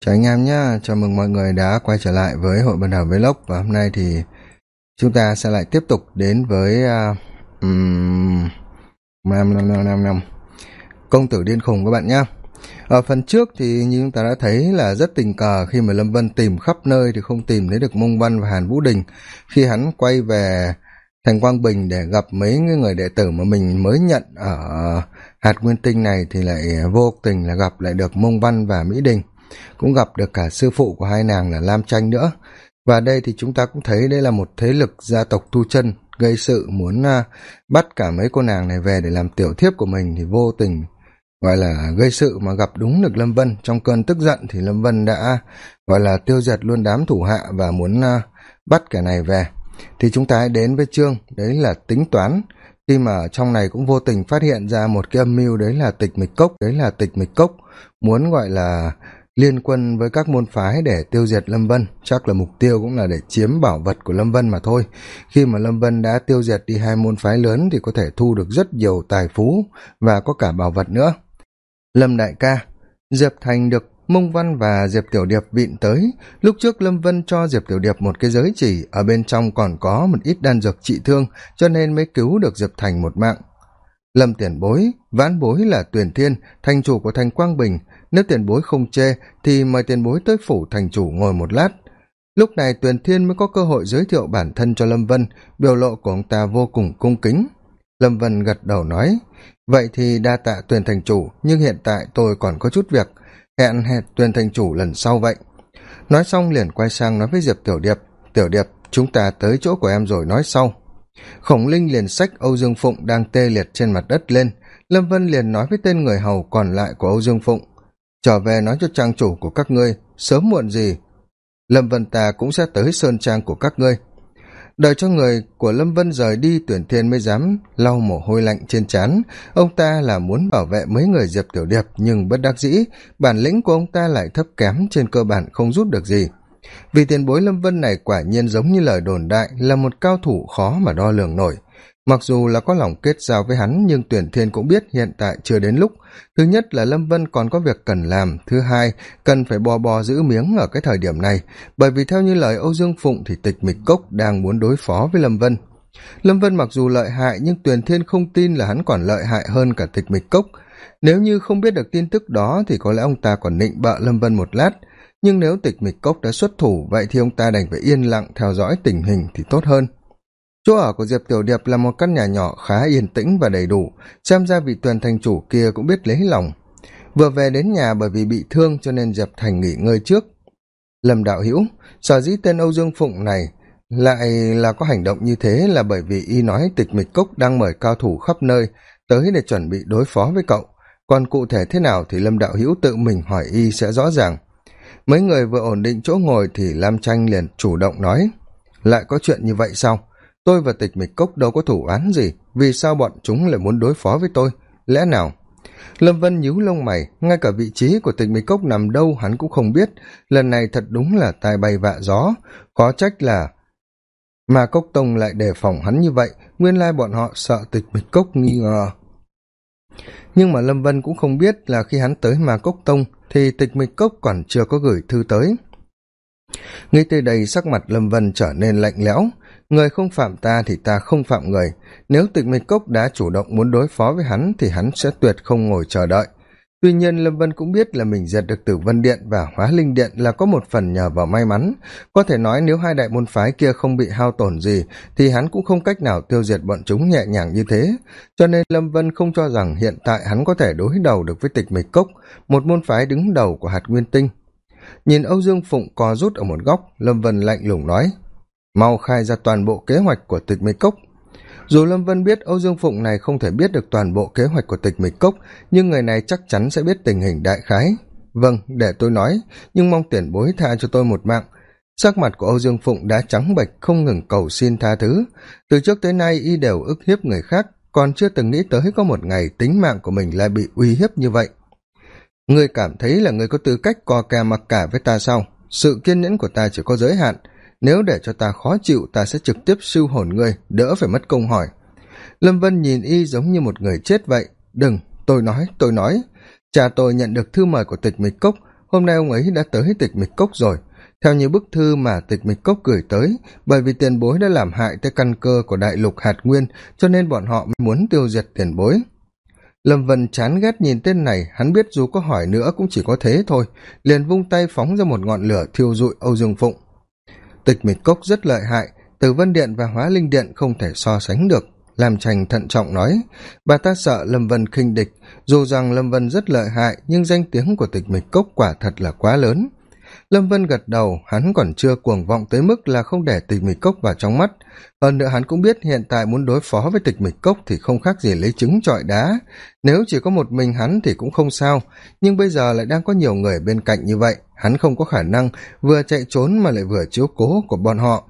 chào anh em nhé chào mừng mọi người đã quay trở lại với hội bản thảo vlog và hôm nay thì chúng ta sẽ lại tiếp tục đến với à, năm năm năm năm năm công tử điên khùng các bạn nhé ở phần trước thì như chúng ta đã thấy là rất tình cờ khi mà lâm vân tìm khắp nơi thì không tìm thấy được mông văn và hàn vũ đình. Khi hắn quay về thành quang bình để gặp mấy người đệ tử mà mình mới nhận ở hạt nguyên tinh này thì lại vô tình là gặp lại được mông văn và mỹ đình. Cũng gặp được cả sư phụ của hai nàng là lam tranh nữa. Và đây thì chúng ta cũng thấy đây là một thế lực gia tộc tu chân, gây sự muốn à, bắt cả mấy cô nàng này về để làm tiểu thiếp của mình thì vô tình, gọi là, gây sự mà gặp đúng được lâm vân. Trong cơn tức giận thì lâm vân đã, gọi là, tiêu diệt luôn đám thủ hạ và muốn à, bắt kẻ này về thì chúng ta hãy đến với chương, đấy là tính toán. Khi mà trong này cũng vô tình phát hiện ra một cái âm mưu, đấy là tịch mịch cốc, đấy là tịch mịch cốc, muốn gọi là liên quân với các môn phái để tiêu diệt lâm vân. Chắc là mục tiêu cũng là để chiếm bảo vật của lâm vân mà thôi. Khi mà lâm vân đã tiêu diệt đi hai môn phái lớn thì có thể thu được rất nhiều tài phú và có cả bảo vật nữa. Lâm đại ca, diệp thành được mông văn và diệp tiểu điệp vịn tới. Lúc trước lâm vân cho diệp tiểu điệp một cái giới chỉ, ở bên trong còn có một ít đan dược trị thương, cho nên mới cứu được diệp thành một mạng. Lâm tiền bối, vãn bối là tuyền thiên, thành chủ của thành quang bình. Nếu tiền bối không chê, thì mời tiền bối tới phủ thành chủ ngồi một lát. Lúc này tuyền thiên mới có cơ hội giới thiệu bản thân cho lâm vân, biểu lộ của ông ta vô cùng cung kính. Lâm vân gật đầu nói, vậy thì đa tạ tuyền thành chủ, nhưng hiện tại tôi còn có chút việc hẹn hẹn tuyên thành chủ lần sau vậy. Nói xong liền quay sang nói với diệp tiểu điệp tiểu điệp, chúng ta tới chỗ của em rồi, nói sau. Khổng linh liền xách âu dương phụng đang tê liệt trên mặt đất lên. Lâm vân liền nói với tên người hầu còn lại của âu dương phụng, trở về nói cho trang chủ của các ngươi, sớm muộn gì lâm vân ta cũng sẽ tới sơn trang của các ngươi đợi cho người của lâm vân rời đi, tuyển thiên mới dám lau mồ hôi lạnh trên trán. Ông ta là muốn bảo vệ mấy người diệp tiểu điệp, nhưng bất đắc dĩ, bản lĩnh của ông ta lại thấp kém trên cơ bản không giúp được gì. Vì tiền bối lâm vân này quả nhiên giống như lời đồn đại là một cao thủ khó mà đo lường nổi mặc dù là có lòng kết giao với hắn, nhưng tuyển thiên cũng biết hiện tại chưa đến lúc. Thứ nhất là lâm vân còn có việc cần làm. Thứ hai, cần phải bò bò giữ miếng ở cái thời điểm này. Bởi vì theo như lời âu dương phụng thì tịch mịch cốc đang muốn đối phó với lâm vân. Lâm vân mặc dù lợi hại, nhưng tuyển thiên không tin là hắn còn lợi hại hơn cả tịch mịch cốc. Nếu như không biết được tin tức đó thì có lẽ ông ta còn nịnh bợ lâm vân một lát. Nhưng nếu tịch mịch cốc đã xuất thủ, vậy thì ông ta đành phải yên lặng theo dõi tình hình thì tốt hơn chỗ ở của diệp tiểu điệp là một căn nhà nhỏ khá yên tĩnh và đầy đủ. Xem ra vị tuyền thành chủ kia cũng biết lấy lòng. Vừa về đến nhà bởi vì bị thương cho nên diệp thành nghỉ ngơi trước. Lâm đạo hữu, sở dĩ tên âu dương phụng này lại là có hành động như thế là bởi vì y nói tịch mịch cốc đang mời cao thủ khắp nơi tới để chuẩn bị đối phó với cậu. Còn cụ thể thế nào thì lâm đạo hữu tự mình hỏi y sẽ rõ ràng. Mấy người vừa ổn định chỗ ngồi thì lam tranh liền chủ động nói, lại có chuyện như vậy sao? Tôi và tịch mịch cốc đâu có thủ án gì, vì sao bọn chúng lại muốn đối phó với tôi? Lẽ nào? Lâm vân nhíu lông mày, ngay cả vị trí của tịch mịch cốc nằm đâu hắn cũng không biết. Lần này thật đúng là tai bay vạ gió. Khó trách là mà cốc tông lại đề phòng hắn như vậy. Nguyên lai bọn họ sợ tịch mịch cốc nghi ngờ. Nhưng mà lâm vân cũng không biết là khi hắn tới mà cốc tông thì tịch mịch cốc còn chưa có gửi thư tới. Nghĩ tới đây sắc mặt lâm vân trở nên lạnh lẽo người không phạm ta thì ta không phạm người. Nếu tịch mịch cốc đã chủ động muốn đối phó với hắn thì hắn sẽ tuyệt không ngồi chờ đợi. Tuy nhiên, lâm vân cũng biết là mình diệt được tử vân điện và hóa linh điện là có một phần nhờ vào may mắn. Có thể nói nếu hai đại môn phái kia không bị hao tổn gì, thì hắn cũng không cách nào tiêu diệt bọn chúng nhẹ nhàng như thế. Cho nên lâm vân không cho rằng hiện tại hắn có thể đối đầu được với tịch mịch cốc, một môn phái đứng đầu của hạt nguyên tinh. Nhìn âu dương phụng co rút ở một góc, lâm vân lạnh lùng nói mau khai ra toàn bộ kế hoạch của tịch mịch cốc. Dù lâm vân biết âu dương phụng này không thể biết được toàn bộ kế hoạch của tịch mịch cốc, nhưng người này chắc chắn sẽ biết tình hình đại khái. Vâng để tôi nói, nhưng mong tiền bối tha cho tôi một mạng. Sắc mặt của âu dương phụng đã trắng bệch không ngừng cầu xin tha thứ. Từ trước tới nay, y đều ức hiếp người khác, còn chưa từng nghĩ tới có một ngày tính mạng của mình lại bị uy hiếp như vậy. Ngươi cảm thấy là ngươi có tư cách co kè mặc cả với ta sao? Sự kiên nhẫn của ta chỉ có giới hạn nếu để cho ta khó chịu, ta sẽ trực tiếp siêu hồn ngươi, đỡ phải mất công hỏi. Lâm vân nhìn y giống như một người chết vậy. Đừng, tôi nói tôi nói. Cha tôi nhận được thư mời của tịch mịch cốc. Hôm nay ông ấy đã tới tịch mịch cốc rồi. Theo như bức thư mà tịch mịch cốc gửi tới, bởi vì tiền bối đã làm hại tới căn cơ của đại lục hạt nguyên, cho nên bọn họ mới muốn tiêu diệt tiền bối. Lâm vân chán ghét nhìn tên này, hắn biết dù có hỏi nữa cũng chỉ có thế thôi. Liền vung tay phóng ra một ngọn lửa thiêu dụi âu dương phụng tịch mịch cốc rất lợi hại, từ vân điện và hóa linh điện không thể so sánh được. Làm trành thận trọng nói, bà ta sợ lâm vân khinh địch. Dù rằng lâm vân rất lợi hại, nhưng danh tiếng của tịch mịch cốc quả thật là quá lớn lâm vân gật đầu, hắn còn chưa cuồng vọng tới mức là không để tịch mịch cốc vào trong mắt. Hơn nữa hắn cũng biết hiện tại muốn đối phó với tịch mịch cốc thì không khác gì lấy trứng trọi đá. Nếu chỉ có một mình hắn thì cũng không sao, nhưng bây giờ lại đang có nhiều người bên cạnh như vậy, hắn không có khả năng vừa chạy trốn mà lại vừa chiếu cố của bọn họ.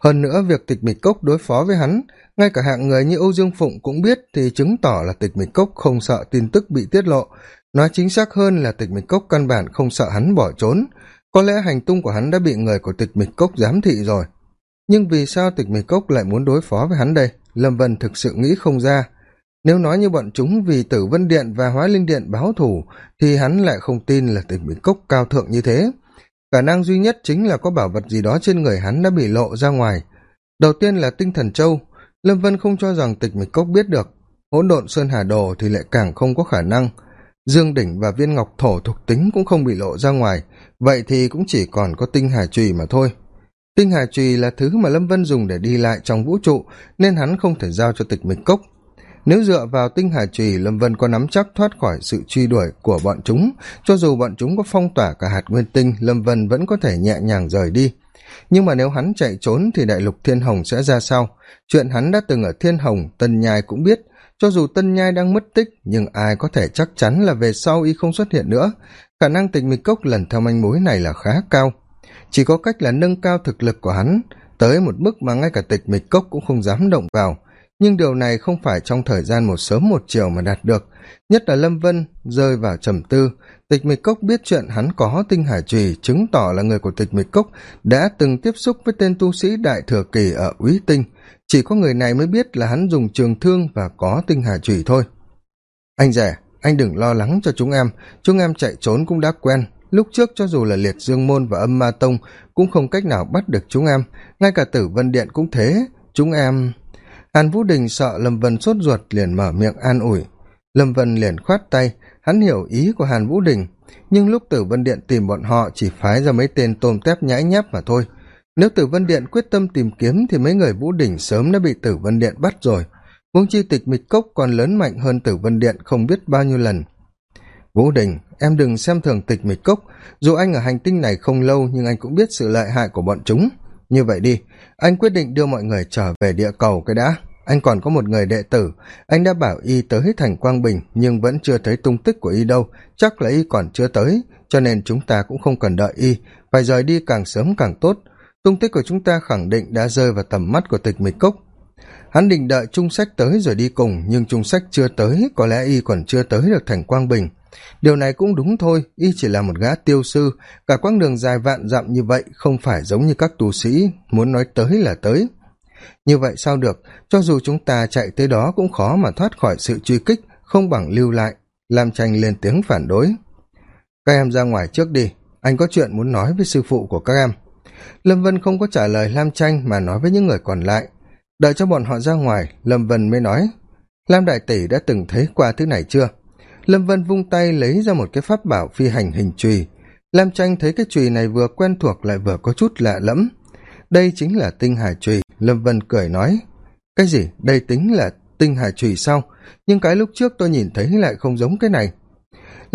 Hơn nữa việc tịch mịch cốc đối phó với hắn, ngay cả hạng người như âu dương phụng cũng biết thì chứng tỏ là tịch mịch cốc không sợ tin tức bị tiết lộ. Nói chính xác hơn là tịch mịch cốc căn bản không sợ hắn bỏ trốn có lẽ hành tung của hắn đã bị người của tịch mịch cốc giám thị rồi. Nhưng vì sao tịch mịch cốc lại muốn đối phó với hắn đây? Lâm vân thực sự nghĩ không ra. Nếu nói như bọn chúng vì tử vân điện và hóa linh điện báo thù, thì hắn lại không tin là tịch mịch cốc cao thượng như thế. Khả năng duy nhất chính là có bảo vật gì đó trên người hắn đã bị lộ ra ngoài. Đầu tiên là tinh thần châu. Lâm vân không cho rằng tịch mịch cốc biết được. Hỗn độn sơn hà đồ thì lại càng không có khả năng dương đỉnh và viên ngọc thổ thuộc tính cũng không bị lộ ra ngoài, vậy thì cũng chỉ còn có tinh hà trùy mà thôi. Tinh hà trùy là thứ mà lâm vân dùng để đi lại trong vũ trụ, nên hắn không thể giao cho tịch mịch cốc. Nếu dựa vào tinh hà trùy, lâm vân có nắm chắc thoát khỏi sự truy đuổi của bọn chúng, cho dù bọn chúng có phong tỏa cả hạt nguyên tinh, lâm vân vẫn có thể nhẹ nhàng rời đi. Nhưng mà nếu hắn chạy trốn thì đại lục thiên hồng sẽ ra sao? Chuyện hắn đã từng ở thiên hồng, tân nhai cũng biết cho dù tân nhai đang mất tích, nhưng ai có thể chắc chắn là về sau y không xuất hiện nữa. Khả năng tịch mịch cốc lần theo manh mối này là khá cao. Chỉ có cách là nâng cao thực lực của hắn. Tới một mức mà ngay cả tịch mịch cốc cũng không dám động vào. Nhưng điều này không phải trong thời gian một sớm một chiều mà đạt được. Nhất là lâm vân rơi vào trầm tư. Tịch mịch cốc biết chuyện hắn có tinh hải trùy chứng tỏ là người của tịch mịch cốc đã từng tiếp xúc với tên tu sĩ đại thừa kỳ ở úy tinh chỉ có người này mới biết là hắn dùng trường thương và có tinh hà trùy thôi. Anh rẻ, anh đừng lo lắng cho chúng em. Chúng em chạy trốn cũng đã quen. Lúc trước cho dù là liệt dương môn và âm ma tông cũng không cách nào bắt được chúng em. Ngay cả tử vân điện cũng thế. Chúng em hàn vũ đình sợ lâm vân sốt ruột liền mở miệng an ủi. Lâm vân liền khoát tay. Hắn hiểu ý của hàn vũ đình. Nhưng lúc tử vân điện tìm bọn họ chỉ phái ra mấy tên tôm tép nhãi nhép mà thôi nếu tử vân điện quyết tâm tìm kiếm thì mấy người vũ Đỉnh sớm đã bị tử vân điện bắt rồi. Huống chi tịch mịch cốc còn lớn mạnh hơn tử vân điện không biết bao nhiêu lần. Vũ đình em đừng xem thường tịch mịch cốc. Dù anh ở hành tinh này không lâu, nhưng anh cũng biết sự lợi hại của bọn chúng. Như vậy đi, anh quyết định đưa mọi người trở về địa cầu cái đã. Anh còn có một người đệ tử. Anh đã bảo y tới thành quang bình, nhưng vẫn chưa thấy tung tích của y đâu. Chắc là y còn chưa tới, cho nên chúng ta cũng không cần đợi y. Phải rời đi càng sớm càng tốt tung tích của chúng ta khẳng định đã rơi vào tầm mắt của tịch mịch cốc. Hắn định đợi trung sách tới rồi đi cùng, nhưng trung sách chưa tới, có lẽ y còn chưa tới được thành quang bình. Điều này cũng đúng thôi, y chỉ là một gã tiêu sư, cả quãng đường dài vạn dặm như vậy không phải giống như các tu sĩ, muốn nói tới là tới. Như vậy sao được, cho dù chúng ta chạy tới đó cũng khó mà thoát khỏi sự truy kích, không bằng lưu lại, làm tranh lên tiếng phản đối. Các em ra ngoài trước đi, anh có chuyện muốn nói với sư phụ của các em lâm vân không có trả lời lam tranh mà nói với những người còn lại. Đợi cho bọn họ ra ngoài, lâm vân mới nói, lam đại tỷ đã từng thấy qua thứ này chưa? Lâm vân vung tay lấy ra một cái pháp bảo phi hành hình chùy. Lam tranh thấy cái chùy này vừa quen thuộc lại vừa có chút lạ lẫm. Đây chính là tinh hải chùy, lâm vân cười nói. Cái gì? Đây tính là tinh hải chùy sao? Nhưng cái lúc trước tôi nhìn thấy lại không giống cái này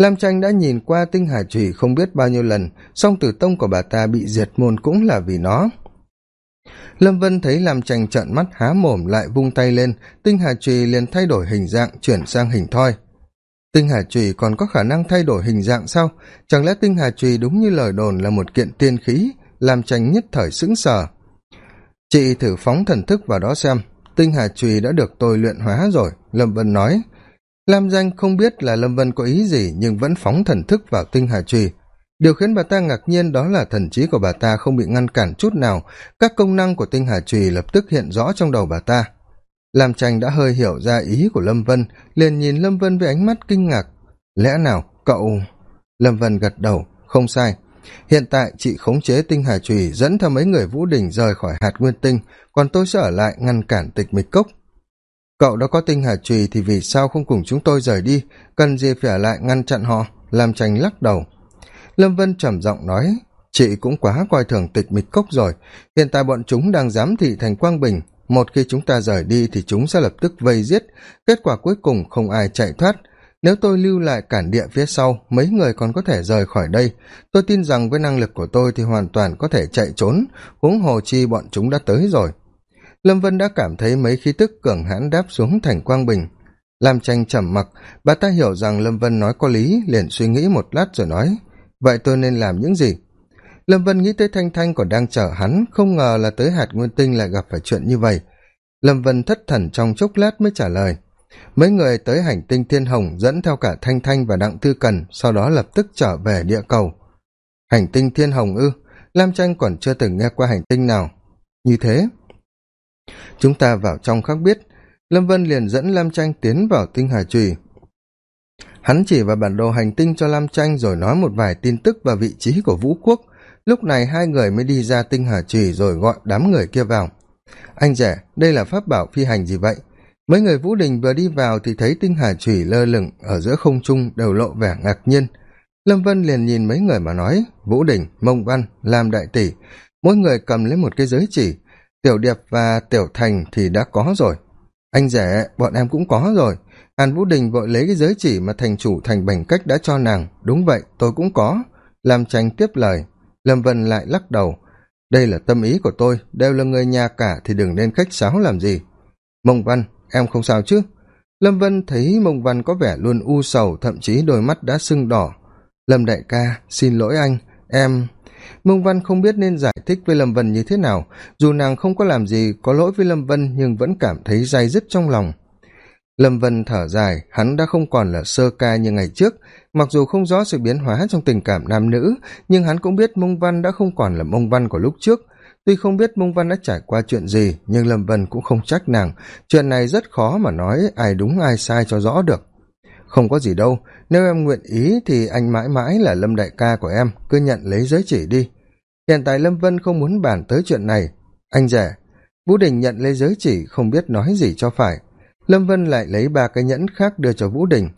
lam tranh đã nhìn qua tinh hải trùy không biết bao nhiêu lần, song tử tông của bà ta bị diệt môn cũng là vì nó. Lâm vân thấy lam tranh trợn mắt há mồm lại vung tay lên, tinh hà trùy liền thay đổi hình dạng chuyển sang hình thoi. Tinh hà trùy còn có khả năng thay đổi hình dạng sao? Chẳng lẽ tinh hà trùy đúng như lời đồn là một kiện tiên khí? Lam tranh nhất thời sững sờ. Chị thử phóng thần thức vào đó xem. Tinh hà trùy đã được tôi luyện hóa rồi, lâm vân nói lam danh không biết là lâm vân có ý gì nhưng vẫn phóng thần thức vào tinh hà trùy điều khiến bà ta ngạc nhiên đó là thần trí của bà ta không bị ngăn cản chút nào. Các công năng của tinh hà trùy lập tức hiện rõ trong đầu bà ta. Lam tranh đã hơi hiểu ra ý của lâm vân, liền nhìn lâm vân với ánh mắt kinh ngạc. Lẽ nào cậu lâm vân gật đầu, không sai. Hiện tại chị khống chế tinh hà trùy dẫn theo mấy người vũ đình rời khỏi hạt nguyên tinh, còn tôi sẽ ở lại ngăn cản tịch mịch cốc cậu đã có tinh hà trùy thì vì sao không cùng chúng tôi rời đi? Cần gì phải lại ngăn chặn họ? Làm tranh lắc đầu. Lâm vân trầm giọng nói, chị cũng quá coi thường tịch mịch cốc rồi. Hiện tại bọn chúng đang giám thị thành quang bình. Một khi chúng ta rời đi thì chúng sẽ lập tức vây giết. Kết quả cuối cùng không ai chạy thoát. Nếu tôi lưu lại cản địa phía sau, mấy người còn có thể rời khỏi đây. Tôi tin rằng với năng lực của tôi thì hoàn toàn có thể chạy trốn. Huống hồ chi bọn chúng đã tới rồi lâm vân đã cảm thấy mấy khí tức cường hãn đáp xuống thành quang bình. Làm tranh trầm mặc, bà ta hiểu rằng lâm vân nói có lý, liền suy nghĩ một lát rồi nói, vậy tôi nên làm những gì? Lâm vân nghĩ tới thanh thanh còn đang chờ hắn, không ngờ là tới hạt nguyên tinh lại gặp phải chuyện như vậy. Lâm vân thất thần trong chốc lát mới trả lời, mấy người tới hành tinh thiên hồng dẫn theo cả thanh thanh và đặng tư cần, sau đó lập tức trở về địa cầu. Hành tinh thiên hồng ư? Lam tranh còn chưa từng nghe qua hành tinh nào. Như thế chúng ta vào trong khắc biết, lâm vân liền dẫn lam tranh tiến vào tinh hà trùy. Hắn chỉ vào bản đồ hành tinh cho lam tranh rồi nói một vài tin tức và vị trí của vũ quốc. Lúc này hai người mới đi ra tinh hà trùy rồi gọi đám người kia vào. Anh rẻ đây là pháp bảo phi hành gì vậy? Mấy người vũ đình vừa đi vào thì thấy tinh hà trùy lơ lửng ở giữa không trung đều lộ vẻ ngạc nhiên. Lâm vân liền nhìn mấy người mà nói, vũ đình, mông văn, lam đại tỷ, mỗi người cầm lấy một cái giới chỉ tiểu điệp và tiểu thành thì đã có rồi. Anh rẻ bọn em cũng có rồi. Hàn vũ đình vội lấy cái giới chỉ mà thành chủ thành bành cách đã cho nàng. Đúng vậy, tôi cũng có. Làm tranh tiếp lời. Lâm vân lại lắc đầu. Đây là tâm ý của tôi, đều là người nhà cả thì đừng nên khách sáo làm gì. Mông văn, em không sao chứ? Lâm vân thấy mông văn có vẻ luôn u sầu, thậm chí đôi mắt đã sưng đỏ. Lâm đại ca, xin lỗi anh, em mông văn không biết nên giải thích với lâm vân như thế nào. Dù nàng không có làm gì có lỗi với lâm vân, nhưng vẫn cảm thấy day dứt trong lòng. Lâm vân thở dài, hắn đã không còn là sơ ca như ngày trước. Mặc dù không rõ sự biến hóa trong tình cảm nam nữ, nhưng hắn cũng biết mông văn đã không còn là mông văn của lúc trước. Tuy không biết mông văn đã trải qua chuyện gì, nhưng lâm vân cũng không trách nàng. Chuyện này rất khó mà nói ai đúng ai sai cho rõ được không có gì đâu, nếu em nguyện ý thì anh mãi mãi là lâm đại ca của em, cứ nhận lấy giới chỉ đi. Hiện tại lâm vân không muốn bàn tới chuyện này. Anh rẻ vũ đình nhận lấy giới chỉ không biết nói gì cho phải. Lâm vân lại lấy ba cái nhẫn khác đưa cho vũ đình.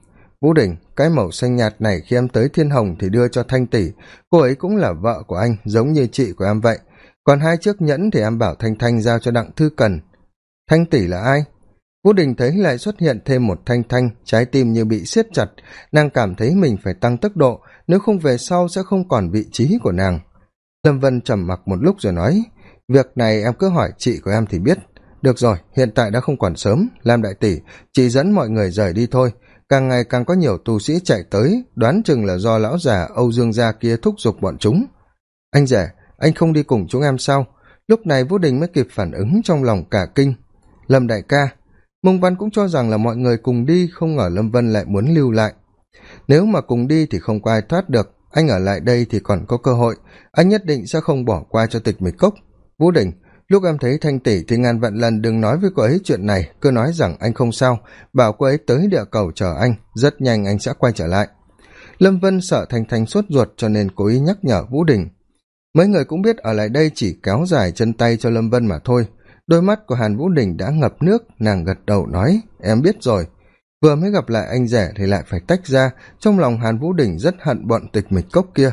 Vũ đình, cái màu xanh nhạt này khi em tới thiên hồng thì đưa cho thanh tỷ. Cô ấy cũng là vợ của anh, giống như chị của em vậy. Còn hai chiếc nhẫn thì em bảo thanh thanh giao cho đặng thư cần. Thanh tỷ là ai? Vũ đình thấy lại xuất hiện thêm một thanh thanh trái tim như bị siết chặt nàng cảm thấy mình phải tăng tốc độ nếu không về sau sẽ không còn vị trí của nàng. Lâm vân trầm mặc một lúc rồi nói việc này em cứ hỏi chị của em thì biết. Được rồi hiện tại đã không còn sớm lam đại tỷ chị dẫn mọi người rời đi thôi. Càng ngày càng có nhiều tu sĩ chạy tới đoán chừng là do lão già âu dương gia kia thúc giục bọn chúng. Anh rể, anh không đi cùng chúng em sao? Lúc này vũ đình mới kịp phản ứng trong lòng cả kinh. Lâm đại ca mông văn cũng cho rằng là mọi người cùng đi, không ngờ lâm vân lại muốn lưu lại. Nếu mà cùng đi thì không có ai thoát được, anh ở lại đây thì còn có cơ hội. Anh nhất định sẽ không bỏ qua cho tịch mịch cốc. Vũ đình, lúc em thấy thanh tỷ thì ngàn vạn lần đừng nói với cô ấy chuyện này, cứ nói rằng anh không sao, bảo cô ấy tới địa cầu chờ anh, rất nhanh anh sẽ quay trở lại. Lâm vân sợ thanh thanh sốt ruột cho nên cố ý nhắc nhở vũ đình. Mấy người cũng biết ở lại đây chỉ kéo dài chân tay cho lâm vân mà thôi đôi mắt của hàn vũ đình đã ngập nước, nàng gật đầu nói, em biết rồi. Vừa mới gặp lại anh rẻ thì lại phải tách ra, trong lòng hàn vũ đình rất hận bọn tịch mịch cốc kia.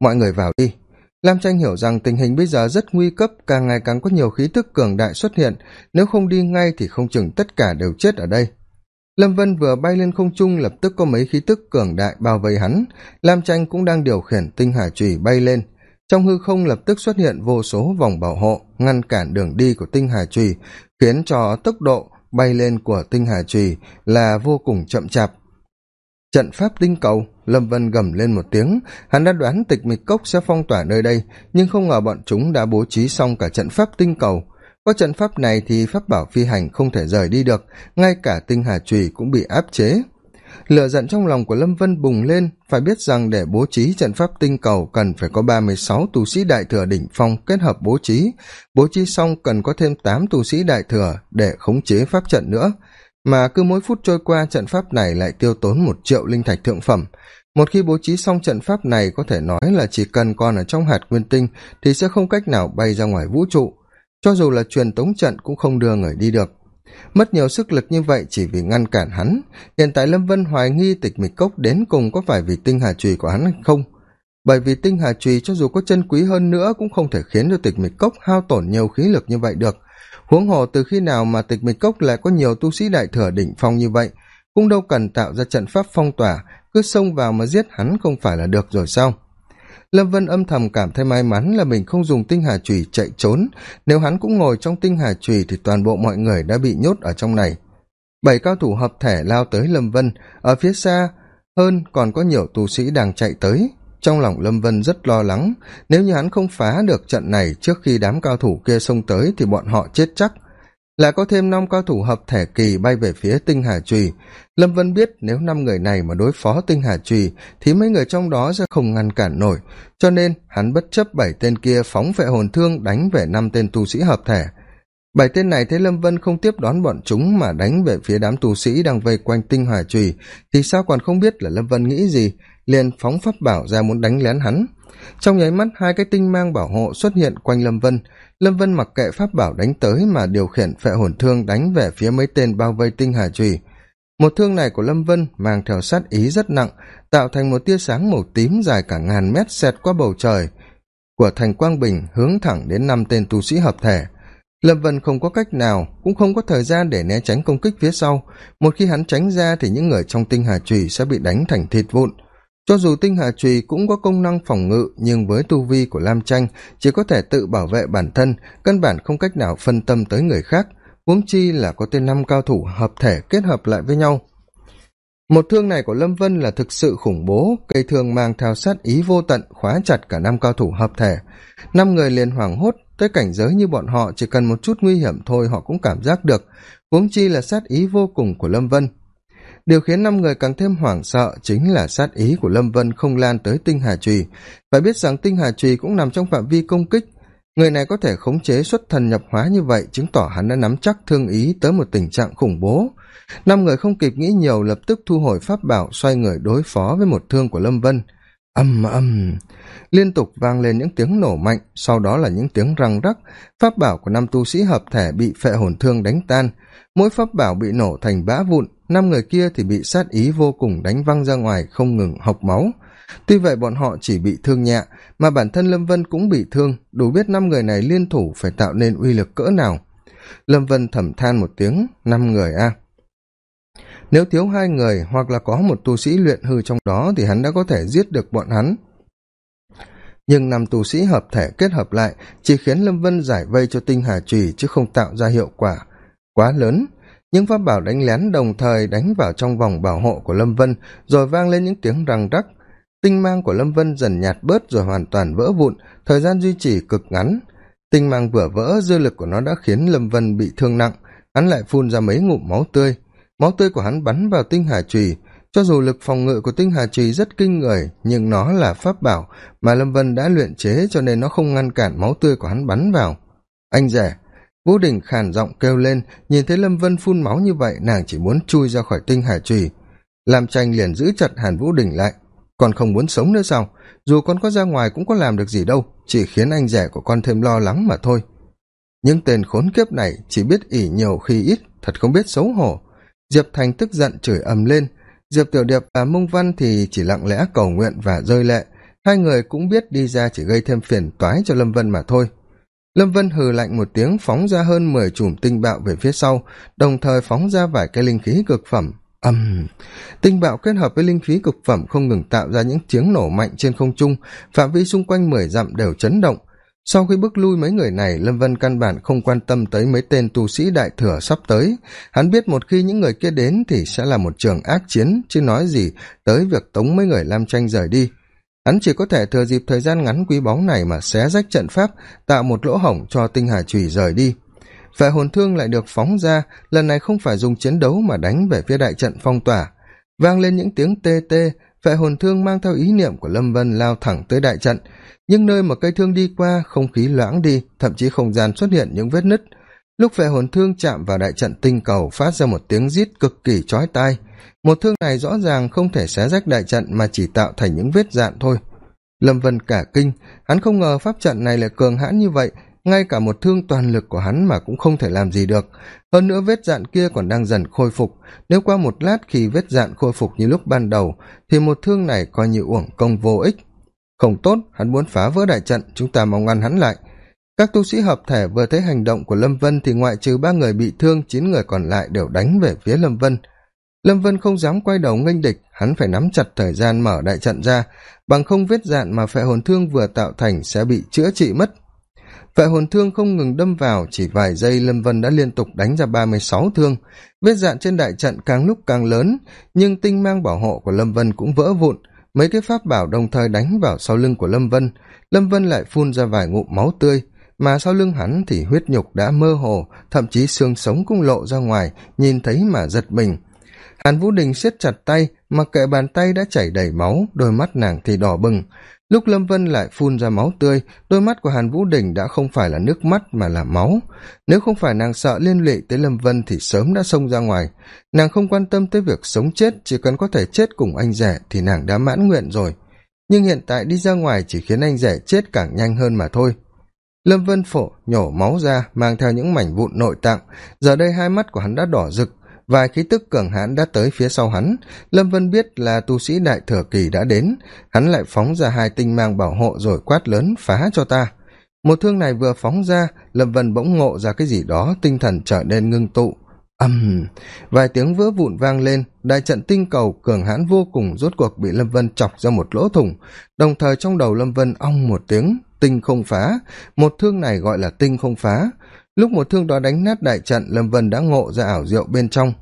Mọi người vào đi. Lam tranh hiểu rằng tình hình bây giờ rất nguy cấp, càng ngày càng có nhiều khí tức cường đại xuất hiện, nếu không đi ngay thì không chừng tất cả đều chết ở đây. Lâm vân vừa bay lên không trung lập tức có mấy khí tức cường đại bao vây hắn. Lam tranh cũng đang điều khiển tinh hà trùy bay lên trong hư không lập tức xuất hiện vô số vòng bảo hộ, ngăn cản đường đi của tinh hà trùy khiến cho tốc độ bay lên của tinh hà trùy là vô cùng chậm chạp. Trận pháp tinh cầu, lâm vân gầm lên một tiếng, hắn đã đoán tịch mịch cốc sẽ phong tỏa nơi đây, nhưng không ngờ bọn chúng đã bố trí xong cả trận pháp tinh cầu. Có trận pháp này thì pháp bảo phi hành không thể rời đi được, ngay cả tinh hà trùy cũng bị áp chế lửa giận trong lòng của lâm vân bùng lên, phải biết rằng để bố trí trận pháp tinh cầu cần phải có ba mươi sáu tu sĩ đại thừa đỉnh phong kết hợp bố trí. Bố trí xong cần có thêm tám tu sĩ đại thừa để khống chế pháp trận nữa. Mà cứ mỗi phút trôi qua, trận pháp này lại tiêu tốn một triệu linh thạch thượng phẩm. Một khi bố trí xong trận pháp này, có thể nói là chỉ cần còn ở trong hạt nguyên tinh, thì sẽ không cách nào bay ra ngoài vũ trụ. Cho dù là truyền tống trận cũng không đưa người đi được mất nhiều sức lực như vậy chỉ vì ngăn cản hắn. Hiện tại lâm vân hoài nghi tịch mịch cốc đến cùng có phải vì tinh hà trùy của hắn hay không? Bởi vì tinh hà trùy cho dù có chân quý hơn nữa cũng không thể khiến cho tịch mịch cốc hao tổn nhiều khí lực như vậy được. Huống hồ từ khi nào mà tịch mịch cốc lại có nhiều tu sĩ đại thừa đỉnh phong như vậy, cũng đâu cần tạo ra trận pháp phong tỏa, cứ xông vào mà giết hắn không phải là được rồi sao? Lâm vân âm thầm cảm thấy may mắn là mình không dùng tinh hà trùy chạy trốn. Nếu hắn cũng ngồi trong tinh hà trùy thì toàn bộ mọi người đã bị nhốt ở trong này. Bảy cao thủ hợp thể lao tới lâm vân. Ở phía xa, hơn còn có nhiều tu sĩ đang chạy tới. Trong lòng lâm vân rất lo lắng. Nếu như hắn không phá được trận này trước khi đám cao thủ kia xông tới thì bọn họ chết chắc lại có thêm năm cao thủ hợp thể kỳ bay về phía tinh hà trùy. Lâm vân biết nếu năm người này mà đối phó tinh hà trùy, thì mấy người trong đó sẽ không ngăn cản nổi. Cho nên, hắn bất chấp bảy tên kia phóng vệ hồn thương đánh về năm tên tu sĩ hợp thể bảy tên này thấy lâm vân không tiếp đón bọn chúng mà đánh về phía đám tu sĩ đang vây quanh tinh hà trùy, thì sao còn không biết là lâm vân nghĩ gì, liền phóng pháp bảo ra muốn đánh lén hắn trong nháy mắt, hai cái tinh mang bảo hộ xuất hiện quanh lâm vân. Lâm vân mặc kệ pháp bảo đánh tới mà điều khiển phệ hồn thương đánh về phía mấy tên bao vây tinh hà trùy. Một thương này của lâm vân mang theo sát ý rất nặng, tạo thành một tia sáng màu tím dài cả ngàn mét xẹt qua bầu trời. Của thành quang bình hướng thẳng đến năm tên tu sĩ hợp thể. Lâm vân không có cách nào, cũng không có thời gian để né tránh công kích phía sau. Một khi hắn tránh ra thì những người trong tinh hà trùy sẽ bị đánh thành thịt vụn cho dù tinh hà trùy cũng có công năng phòng ngự, nhưng với tu vi của lam tranh chỉ có thể tự bảo vệ bản thân, căn bản không cách nào phân tâm tới người khác. Huống chi là có tên năm cao thủ hợp thể kết hợp lại với nhau. Một thương này của lâm vân là thực sự khủng bố, cây thương mang theo sát ý vô tận, khóa chặt cả năm cao thủ hợp thể. Năm người liền hoảng hốt, tới cảnh giới như bọn họ chỉ cần một chút nguy hiểm thôi họ cũng cảm giác được. Huống chi là sát ý vô cùng của lâm vân điều khiến năm người càng thêm hoảng sợ chính là sát ý của lâm vân không lan tới tinh hà trùy phải biết rằng tinh hà trùy cũng nằm trong phạm vi công kích. Người này có thể khống chế xuất thần nhập hóa như vậy chứng tỏ hắn đã nắm chắc thương ý tới một tình trạng khủng bố. Năm người không kịp nghĩ nhiều lập tức thu hồi pháp bảo, xoay người đối phó với một thương của lâm vân. Âm âm. Liên tục vang lên những tiếng nổ mạnh, sau đó là những tiếng răng rắc. Pháp bảo của năm tu sĩ hợp thể bị phệ hồn thương đánh tan. Mỗi pháp bảo bị nổ thành bã vụn năm người kia thì bị sát ý vô cùng đánh văng ra ngoài không ngừng học máu. Tuy vậy bọn họ chỉ bị thương nhẹ, mà bản thân lâm vân cũng bị thương, đủ biết năm người này liên thủ phải tạo nên uy lực cỡ nào. Lâm vân thẩm than một tiếng, năm người a. Nếu thiếu hai người hoặc là có một tu sĩ luyện hư trong đó thì hắn đã có thể giết được bọn hắn. Nhưng năm tu sĩ hợp thể kết hợp lại chỉ khiến lâm vân giải vây cho tinh hà trùy chứ không tạo ra hiệu quả quá lớn những pháp bảo đánh lén đồng thời đánh vào trong vòng bảo hộ của lâm vân, rồi vang lên những tiếng răng rắc. Tinh mang của lâm vân dần nhạt bớt rồi hoàn toàn vỡ vụn, thời gian duy trì cực ngắn. Tinh mang vừa vỡ, dư lực của nó đã khiến lâm vân bị thương nặng. Hắn lại phun ra mấy ngụm máu tươi. Máu tươi của hắn bắn vào tinh hà trùy. Cho dù lực phòng ngự của tinh hà trùy rất kinh người, nhưng nó là pháp bảo mà lâm vân đã luyện chế cho nên nó không ngăn cản máu tươi của hắn bắn vào. Anh rẻ vũ đình khàn giọng kêu lên, nhìn thấy lâm vân phun máu như vậy, nàng chỉ muốn chui ra khỏi tinh hải trùy làm tranh liền giữ chặt hàn vũ đình lại. Còn không muốn sống nữa sao? Dù con có ra ngoài cũng có làm được gì đâu, chỉ khiến anh rể của con thêm lo lắng mà thôi. Những tên khốn kiếp này chỉ biết ỉ nhiều khi ít, thật không biết xấu hổ. Diệp thành tức giận chửi ầm lên. Diệp tiểu điệp và mông văn thì chỉ lặng lẽ cầu nguyện và rơi lệ. Hai người cũng biết đi ra chỉ gây thêm phiền toái cho lâm vân mà thôi lâm vân hừ lạnh một tiếng, phóng ra hơn mười chùm tinh bạo về phía sau, đồng thời phóng ra vài cái linh khí cực phẩm. Ầm. Tinh bạo kết hợp với linh khí cực phẩm không ngừng tạo ra những tiếng nổ mạnh trên không trung, phạm vi xung quanh mười dặm đều chấn động. Sau khi bước lui mấy người này, lâm vân căn bản không quan tâm tới mấy tên tu sĩ đại thừa sắp tới. Hắn biết một khi những người kia đến thì sẽ là một trường ác chiến, chứ nói gì tới việc tống mấy người lam tranh rời đi hắn chỉ có thể thừa dịp thời gian ngắn quý báu này mà xé rách trận pháp, tạo một lỗ hổng cho tinh hà trùy rời đi. Phệ hồn thương lại được phóng ra, lần này không phải dùng chiến đấu mà đánh về phía đại trận phong tỏa. Vang lên những tiếng tê tê phệ hồn thương mang theo ý niệm của lâm vân lao thẳng tới đại trận. Nhưng nơi mà cây thương đi qua, không khí loãng đi, thậm chí không gian xuất hiện những vết nứt lúc phệ hồn thương chạm vào đại trận tinh cầu phát ra một tiếng rít cực kỳ chói tai. Một thương này rõ ràng không thể xé rách đại trận mà chỉ tạo thành những vết dạn thôi. Lâm vân cả kinh, hắn không ngờ pháp trận này lại cường hãn như vậy, ngay cả một thương toàn lực của hắn mà cũng không thể làm gì được. Hơn nữa vết dạn kia còn đang dần khôi phục. Nếu qua một lát khi vết dạn khôi phục như lúc ban đầu, thì một thương này coi như uổng công vô ích. Không tốt, hắn muốn phá vỡ đại trận, chúng ta mong ngăn hắn lại các tu sĩ hợp thể vừa thấy hành động của lâm vân thì ngoại trừ ba người bị thương, chín người còn lại đều đánh về phía lâm vân. Lâm vân không dám quay đầu nghênh địch, hắn phải nắm chặt thời gian mở đại trận ra, bằng không vết dạn mà phệ hồn thương vừa tạo thành sẽ bị chữa trị mất. Phệ hồn thương không ngừng đâm vào, chỉ vài giây lâm vân đã liên tục đánh ra ba mươi sáu thương. Vết dạn trên đại trận càng lúc càng lớn, nhưng tinh mang bảo hộ của lâm vân cũng vỡ vụn. Mấy cái pháp bảo đồng thời đánh vào sau lưng của lâm vân lâm vân lại phun ra vài ngụm máu tươi mà sau lưng hắn thì huyết nhục đã mơ hồ, thậm chí xương sống cũng lộ ra ngoài, nhìn thấy mà giật mình. Hàn vũ đình siết chặt tay, mặc kệ bàn tay đã chảy đầy máu, đôi mắt nàng thì đỏ bừng. Lúc lâm vân lại phun ra máu tươi, đôi mắt của hàn vũ đình đã không phải là nước mắt mà là máu. Nếu không phải nàng sợ liên lụy tới lâm vân thì sớm đã xông ra ngoài. Nàng không quan tâm tới việc sống chết, chỉ cần có thể chết cùng anh rể thì nàng đã mãn nguyện rồi. Nhưng hiện tại đi ra ngoài chỉ khiến anh rể chết càng nhanh hơn mà thôi lâm vân phổ nhổ máu ra, mang theo những mảnh vụn nội tạng. Giờ đây hai mắt của hắn đã đỏ rực, vài khí tức cường hãn đã tới phía sau hắn. Lâm vân biết là tu sĩ đại thừa kỳ đã đến. Hắn lại phóng ra hai tinh mang bảo hộ rồi quát lớn, phá cho ta! Một thương này vừa phóng ra, lâm vân bỗng ngộ ra cái gì đó, tinh thần trở nên ngưng tụ. Ầm! Vài tiếng vỡ vụn vang lên, đại trận tinh cầu cường hãn vô cùng, rốt cuộc bị lâm vân chọc ra một lỗ thủng. Đồng thời trong đầu lâm vân ong một tiếng tinh không phá. Một thương này gọi là tinh không phá. Lúc một thương đó đánh nát đại trận, lâm vân đã ngộ ra ảo diệu bên trong.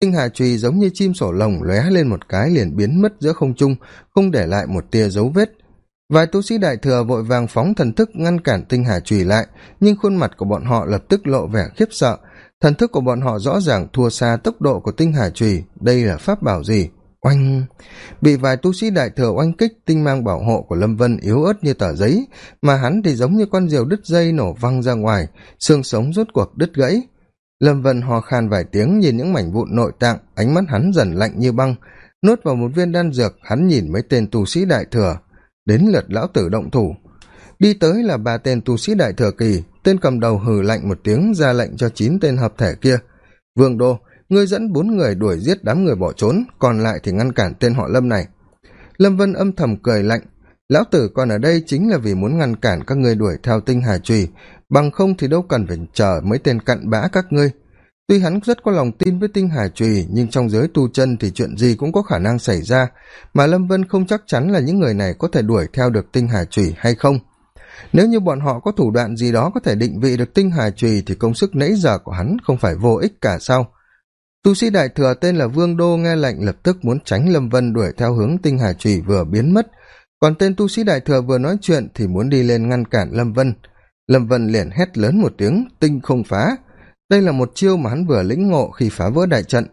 Tinh hà trùy giống như chim sổ lồng lóe lên một cái liền biến mất giữa không trung, không để lại một tia dấu vết. Vài tu sĩ đại thừa vội vàng phóng thần thức ngăn cản tinh hà trùy lại, nhưng khuôn mặt của bọn họ lập tức lộ vẻ khiếp sợ. Thần thức của bọn họ rõ ràng thua xa tốc độ của tinh hà trùy đây là pháp bảo gì? Oanh. Bị vài tu sĩ đại thừa oanh kích, tinh mang bảo hộ của lâm vân yếu ớt như tờ giấy, mà hắn thì giống như con diều đứt dây nổ văng ra ngoài, xương sống rốt cuộc đứt gãy. Lâm vân ho khan vài tiếng, nhìn những mảnh vụn nội tạng, ánh mắt hắn dần lạnh như băng. Nuốt vào một viên đan dược, hắn nhìn mấy tên tu sĩ đại thừa. Đến lượt lão tử động thủ. Đi tới là ba tên tu sĩ đại thừa kỳ, tên cầm đầu hừ lạnh một tiếng, ra lệnh cho chín tên hợp thể kia. Vương đô ngươi dẫn bốn người đuổi giết đám người bỏ trốn, còn lại thì ngăn cản tên họ lâm này. Lâm vân âm thầm cười lạnh, lão tử còn ở đây chính là vì muốn ngăn cản các ngươi đuổi theo tinh hà trùy, bằng không thì đâu cần phải chờ mấy tên cặn bã các ngươi. Tuy hắn rất có lòng tin với tinh hà trùy, nhưng trong giới tu chân thì chuyện gì cũng có khả năng xảy ra, mà lâm vân không chắc chắn là những người này có thể đuổi theo được tinh hà trùy hay không. Nếu như bọn họ có thủ đoạn gì đó có thể định vị được tinh hà trùy thì công sức nãy giờ của hắn không phải vô ích cả sao? Tu sĩ đại thừa tên là vương đô nghe lệnh lập tức muốn tránh lâm vân đuổi theo hướng tinh hà trùy vừa biến mất. Còn tên tu sĩ đại thừa vừa nói chuyện thì muốn đi lên ngăn cản lâm vân. Lâm vân liền hét lớn một tiếng, tinh không phá! Đây là một chiêu mà hắn vừa lĩnh ngộ khi phá vỡ đại trận.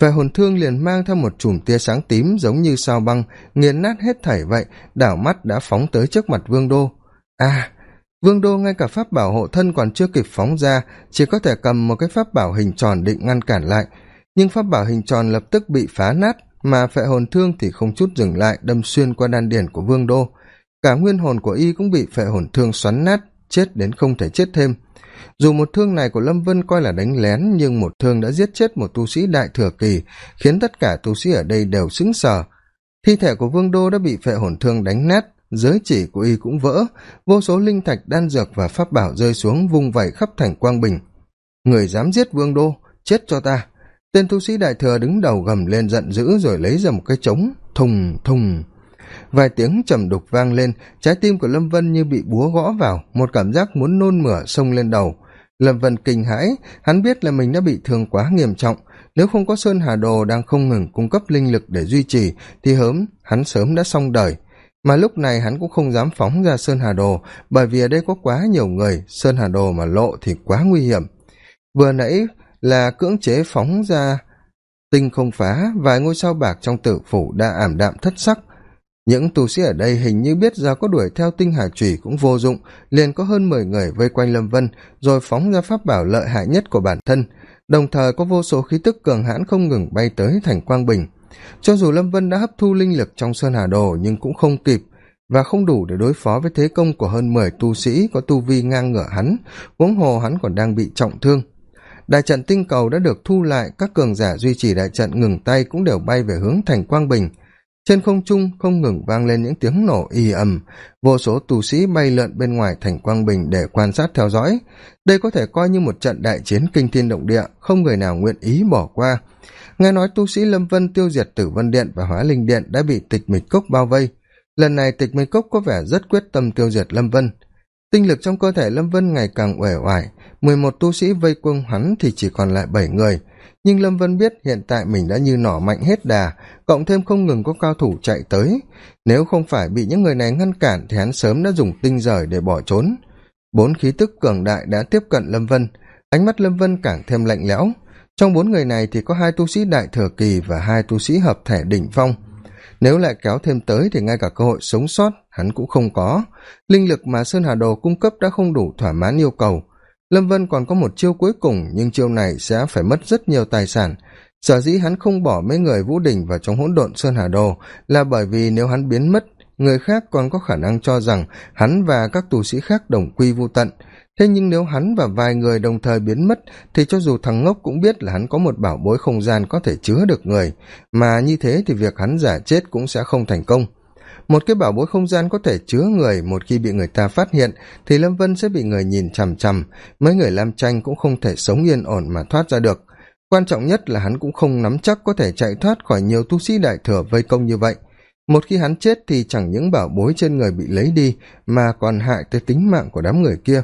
Về hồn thương liền mang theo một chùm tia sáng tím giống như sao băng, nghiền nát hết thảy vậy, đảo mắt đã phóng tới trước mặt vương đô. À vương đô ngay cả pháp bảo hộ thân còn chưa kịp phóng ra, chỉ có thể cầm một cái pháp bảo hình tròn định ngăn cản lại nhưng pháp bảo hình tròn lập tức bị phá nát, mà phệ hồn thương thì không chút dừng lại, đâm xuyên qua đan điển của vương đô. Cả nguyên hồn của y cũng bị phệ hồn thương xoắn nát, chết đến không thể chết thêm. Dù một thương này của lâm vân coi là đánh lén, nhưng một thương đã giết chết một tu sĩ đại thừa kỳ, khiến tất cả tu sĩ ở đây đều xứng sờ. Thi thể của vương đô đã bị phệ hồn thương đánh nát, giới chỉ của y cũng vỡ, vô số linh thạch, đan dược và pháp bảo rơi xuống vung vẩy khắp thành quang bình. Người dám giết vương đô, chết cho ta tên tu sĩ đại thừa đứng đầu gầm lên giận dữ rồi lấy ra một cái trống, thùng thùng. Vài tiếng trầm đục vang lên, trái tim của lâm vân như bị búa gõ vào, một cảm giác muốn nôn mửa xông lên đầu. Lâm vân kinh hãi, hắn biết là mình đã bị thương quá nghiêm trọng. Nếu không có sơn hà đồ đang không ngừng cung cấp linh lực để duy trì, thì hớm, hắn sớm đã xong đời. Mà lúc này hắn cũng không dám phóng ra sơn hà đồ, bởi vì ở đây có quá nhiều người, sơn hà đồ mà lộ thì quá nguy hiểm. Vừa nãy là cưỡng chế phóng ra. Tinh không phá, vài ngôi sao bạc trong tử phủ đã ảm đạm thất sắc. Những tu sĩ ở đây hình như biết ra có đuổi theo tinh hà trùy cũng vô dụng, liền có hơn mười người vây quanh lâm vân, rồi phóng ra pháp bảo lợi hại nhất của bản thân. Đồng thời có vô số khí tức cường hãn không ngừng bay tới thành quang bình. Cho dù lâm vân đã hấp thu linh lực trong sơn hà đồ nhưng cũng không kịp, và không đủ để đối phó với thế công của hơn mười tu sĩ có tu vi ngang ngửa hắn, huống hồ hắn còn đang bị trọng thương đại trận tinh cầu đã được thu lại, các cường giả duy trì đại trận ngừng tay cũng đều bay về hướng thành quang bình. Trên không trung không ngừng vang lên những tiếng nổ y ầm. Vô số tù sĩ bay lượn bên ngoài thành quang bình để quan sát theo dõi. Đây có thể coi như một trận đại chiến kinh thiên động địa, không người nào nguyện ý bỏ qua. Nghe nói tu sĩ lâm vân tiêu diệt tử vân điện và hóa linh điện đã bị tịch mịch cốc bao vây. Lần này tịch mịch cốc có vẻ rất quyết tâm tiêu diệt lâm vân. Tinh lực trong cơ thể lâm vân ngày càng uể oải mười một tu sĩ vây quân hắn thì chỉ còn lại bảy người. Nhưng lâm vân biết hiện tại mình đã như nỏ mạnh hết đà, cộng thêm không ngừng có cao thủ chạy tới. Nếu không phải bị những người này ngăn cản thì hắn sớm đã dùng tinh rời để bỏ trốn. Bốn khí tức cường đại đã tiếp cận lâm vân. Ánh mắt lâm vân càng thêm lạnh lẽo. Trong bốn người này thì có hai tu sĩ đại thừa kỳ và hai tu sĩ hợp thể đỉnh phong. Nếu lại kéo thêm tới thì ngay cả cơ hội sống sót hắn cũng không có. Linh lực mà sơn hà đồ cung cấp đã không đủ thỏa mãn yêu cầu lâm vân còn có một chiêu cuối cùng, nhưng chiêu này sẽ phải mất rất nhiều tài sản. Sở dĩ hắn không bỏ mấy người vũ đình vào trong hỗn độn sơn hà đồ là bởi vì nếu hắn biến mất, người khác còn có khả năng cho rằng hắn và các tù sĩ khác đồng quy vô tận. Thế nhưng nếu hắn và vài người đồng thời biến mất, thì cho dù thằng ngốc cũng biết là hắn có một bảo bối không gian có thể chứa được người. Mà như thế thì việc hắn giả chết cũng sẽ không thành công một cái bảo bối không gian có thể chứa người, một khi bị người ta phát hiện, thì lâm vân sẽ bị người nhìn chằm chằm. Mấy người lam tranh cũng không thể sống yên ổn mà thoát ra được. Quan trọng nhất là hắn cũng không nắm chắc có thể chạy thoát khỏi nhiều tu sĩ đại thừa vây công như vậy. Một khi hắn chết thì chẳng những bảo bối trên người bị lấy đi, mà còn hại tới tính mạng của đám người kia.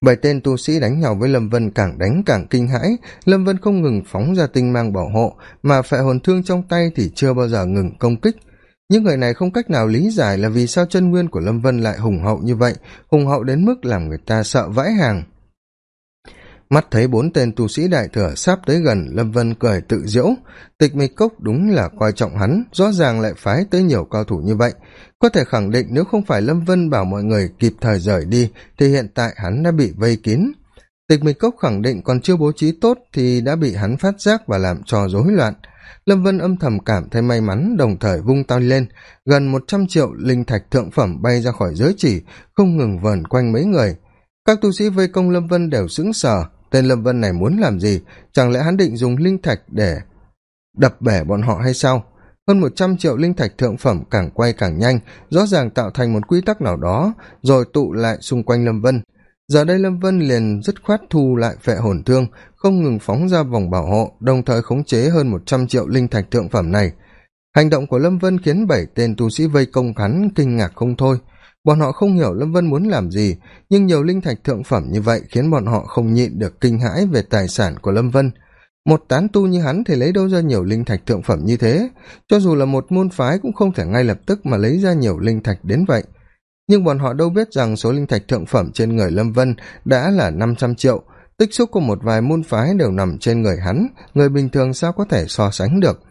Bảy tên tu sĩ đánh nhau với lâm vân càng đánh càng kinh hãi. Lâm vân không ngừng phóng ra tinh mang bảo hộ, mà phệ hồn thương trong tay thì chưa bao giờ ngừng công kích những người này không cách nào lý giải là vì sao chân nguyên của lâm vân lại hùng hậu như vậy, hùng hậu đến mức làm người ta sợ vãi hàng. Mắt thấy bốn tên tu sĩ đại thừa sắp tới gần, lâm vân cười tự diễu tịch mịch cốc đúng là coi trọng hắn, rõ ràng lại phái tới nhiều cao thủ như vậy. Có thể khẳng định nếu không phải lâm vân bảo mọi người kịp thời rời đi, thì hiện tại hắn đã bị vây kín. Tịch mịch cốc khẳng định còn chưa bố trí tốt thì đã bị hắn phát giác và làm cho rối loạn lâm vân âm thầm cảm thấy may mắn, đồng thời vung tay lên. Gần một trăm triệu linh thạch thượng phẩm bay ra khỏi giới chỉ, không ngừng vờn quanh mấy người. Các tu sĩ vây công lâm vân đều sững sờ. Tên lâm vân này muốn làm gì? Chẳng lẽ hắn định dùng linh thạch để đập bể bọn họ hay sao? Hơn một trăm triệu linh thạch thượng phẩm càng quay càng nhanh, rõ ràng tạo thành một quy tắc nào đó, rồi tụ lại xung quanh lâm vân giờ đây lâm vân liền dứt khoát thu lại phệ hồn thương, không ngừng phóng ra vòng bảo hộ, đồng thời khống chế hơn một trăm triệu linh thạch thượng phẩm này. Hành động của lâm vân khiến bảy tên tu sĩ vây công hắn kinh ngạc không thôi. Bọn họ không hiểu lâm vân muốn làm gì, nhưng nhiều linh thạch thượng phẩm như vậy khiến bọn họ không nhịn được kinh hãi về tài sản của lâm vân. Một tán tu như hắn thì lấy đâu ra nhiều linh thạch thượng phẩm như thế? Cho dù là một môn phái cũng không thể ngay lập tức mà lấy ra nhiều linh thạch đến vậy nhưng bọn họ đâu biết rằng số linh thạch thượng phẩm trên người lâm vân đã là năm trăm triệu. Tích xúc của một vài môn phái đều nằm trên người hắn. Người bình thường sao có thể so sánh được?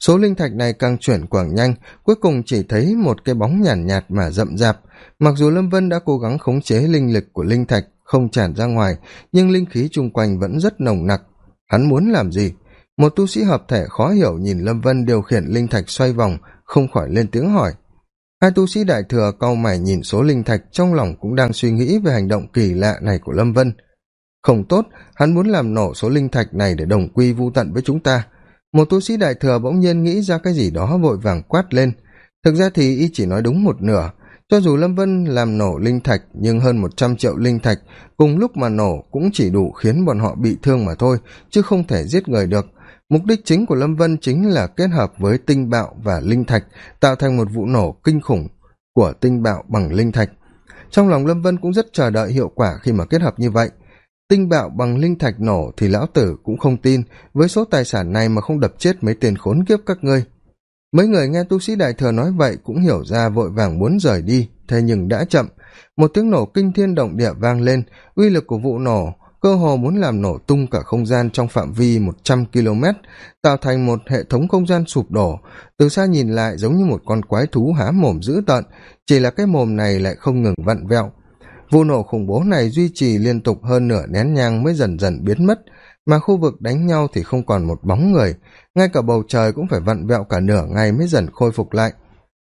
Số linh thạch này càng chuyển quảng nhanh cuối cùng chỉ thấy một cái bóng nhàn nhạt, nhạt mà rậm rạp. Mặc dù lâm vân đã cố gắng khống chế linh lực của linh thạch không tràn ra ngoài nhưng linh khí chung quanh vẫn rất nồng nặc. Hắn muốn làm gì? Một tu sĩ hợp thể khó hiểu nhìn lâm vân điều khiển linh thạch xoay vòng không khỏi lên tiếng hỏi hai tu sĩ đại thừa cau mày nhìn số linh thạch trong lòng cũng đang suy nghĩ về hành động kỳ lạ này của lâm vân. Không tốt, hắn muốn làm nổ số linh thạch này để đồng quy vô tận với chúng ta. Một tu sĩ đại thừa bỗng nhiên nghĩ ra cái gì đó vội vàng quát lên. Thực ra thì y chỉ nói đúng một nửa cho dù lâm vân làm nổ linh thạch, nhưng hơn một trăm triệu linh thạch, cùng lúc mà nổ cũng chỉ đủ khiến bọn họ bị thương mà thôi, chứ không thể giết người được. Mục đích chính của lâm vân chính là kết hợp với tinh bạo và linh thạch, tạo thành một vụ nổ kinh khủng của tinh bạo bằng linh thạch. Trong lòng lâm vân cũng rất chờ đợi hiệu quả khi mà kết hợp như vậy. Tinh bạo bằng linh thạch nổ thì lão tử cũng không tin, với số tài sản này mà không đập chết mấy tiền khốn kiếp các ngươi mấy người nghe tu sĩ đại thừa nói vậy cũng hiểu ra vội vàng muốn rời đi, thế nhưng đã chậm. Một tiếng nổ kinh thiên động địa vang lên, uy lực của vụ nổ cơ hồ muốn làm nổ tung cả không gian trong phạm vi một trăm km, tạo thành một hệ thống không gian sụp đổ. Từ xa nhìn lại giống như một con quái thú há mồm dữ tợn, chỉ là cái mồm này lại không ngừng vặn vẹo. Vụ nổ khủng bố này duy trì liên tục hơn nửa nén nhang mới dần dần biến mất mà khu vực đánh nhau thì không còn một bóng người. Ngay cả bầu trời cũng phải vặn vẹo cả nửa ngày mới dần khôi phục lại.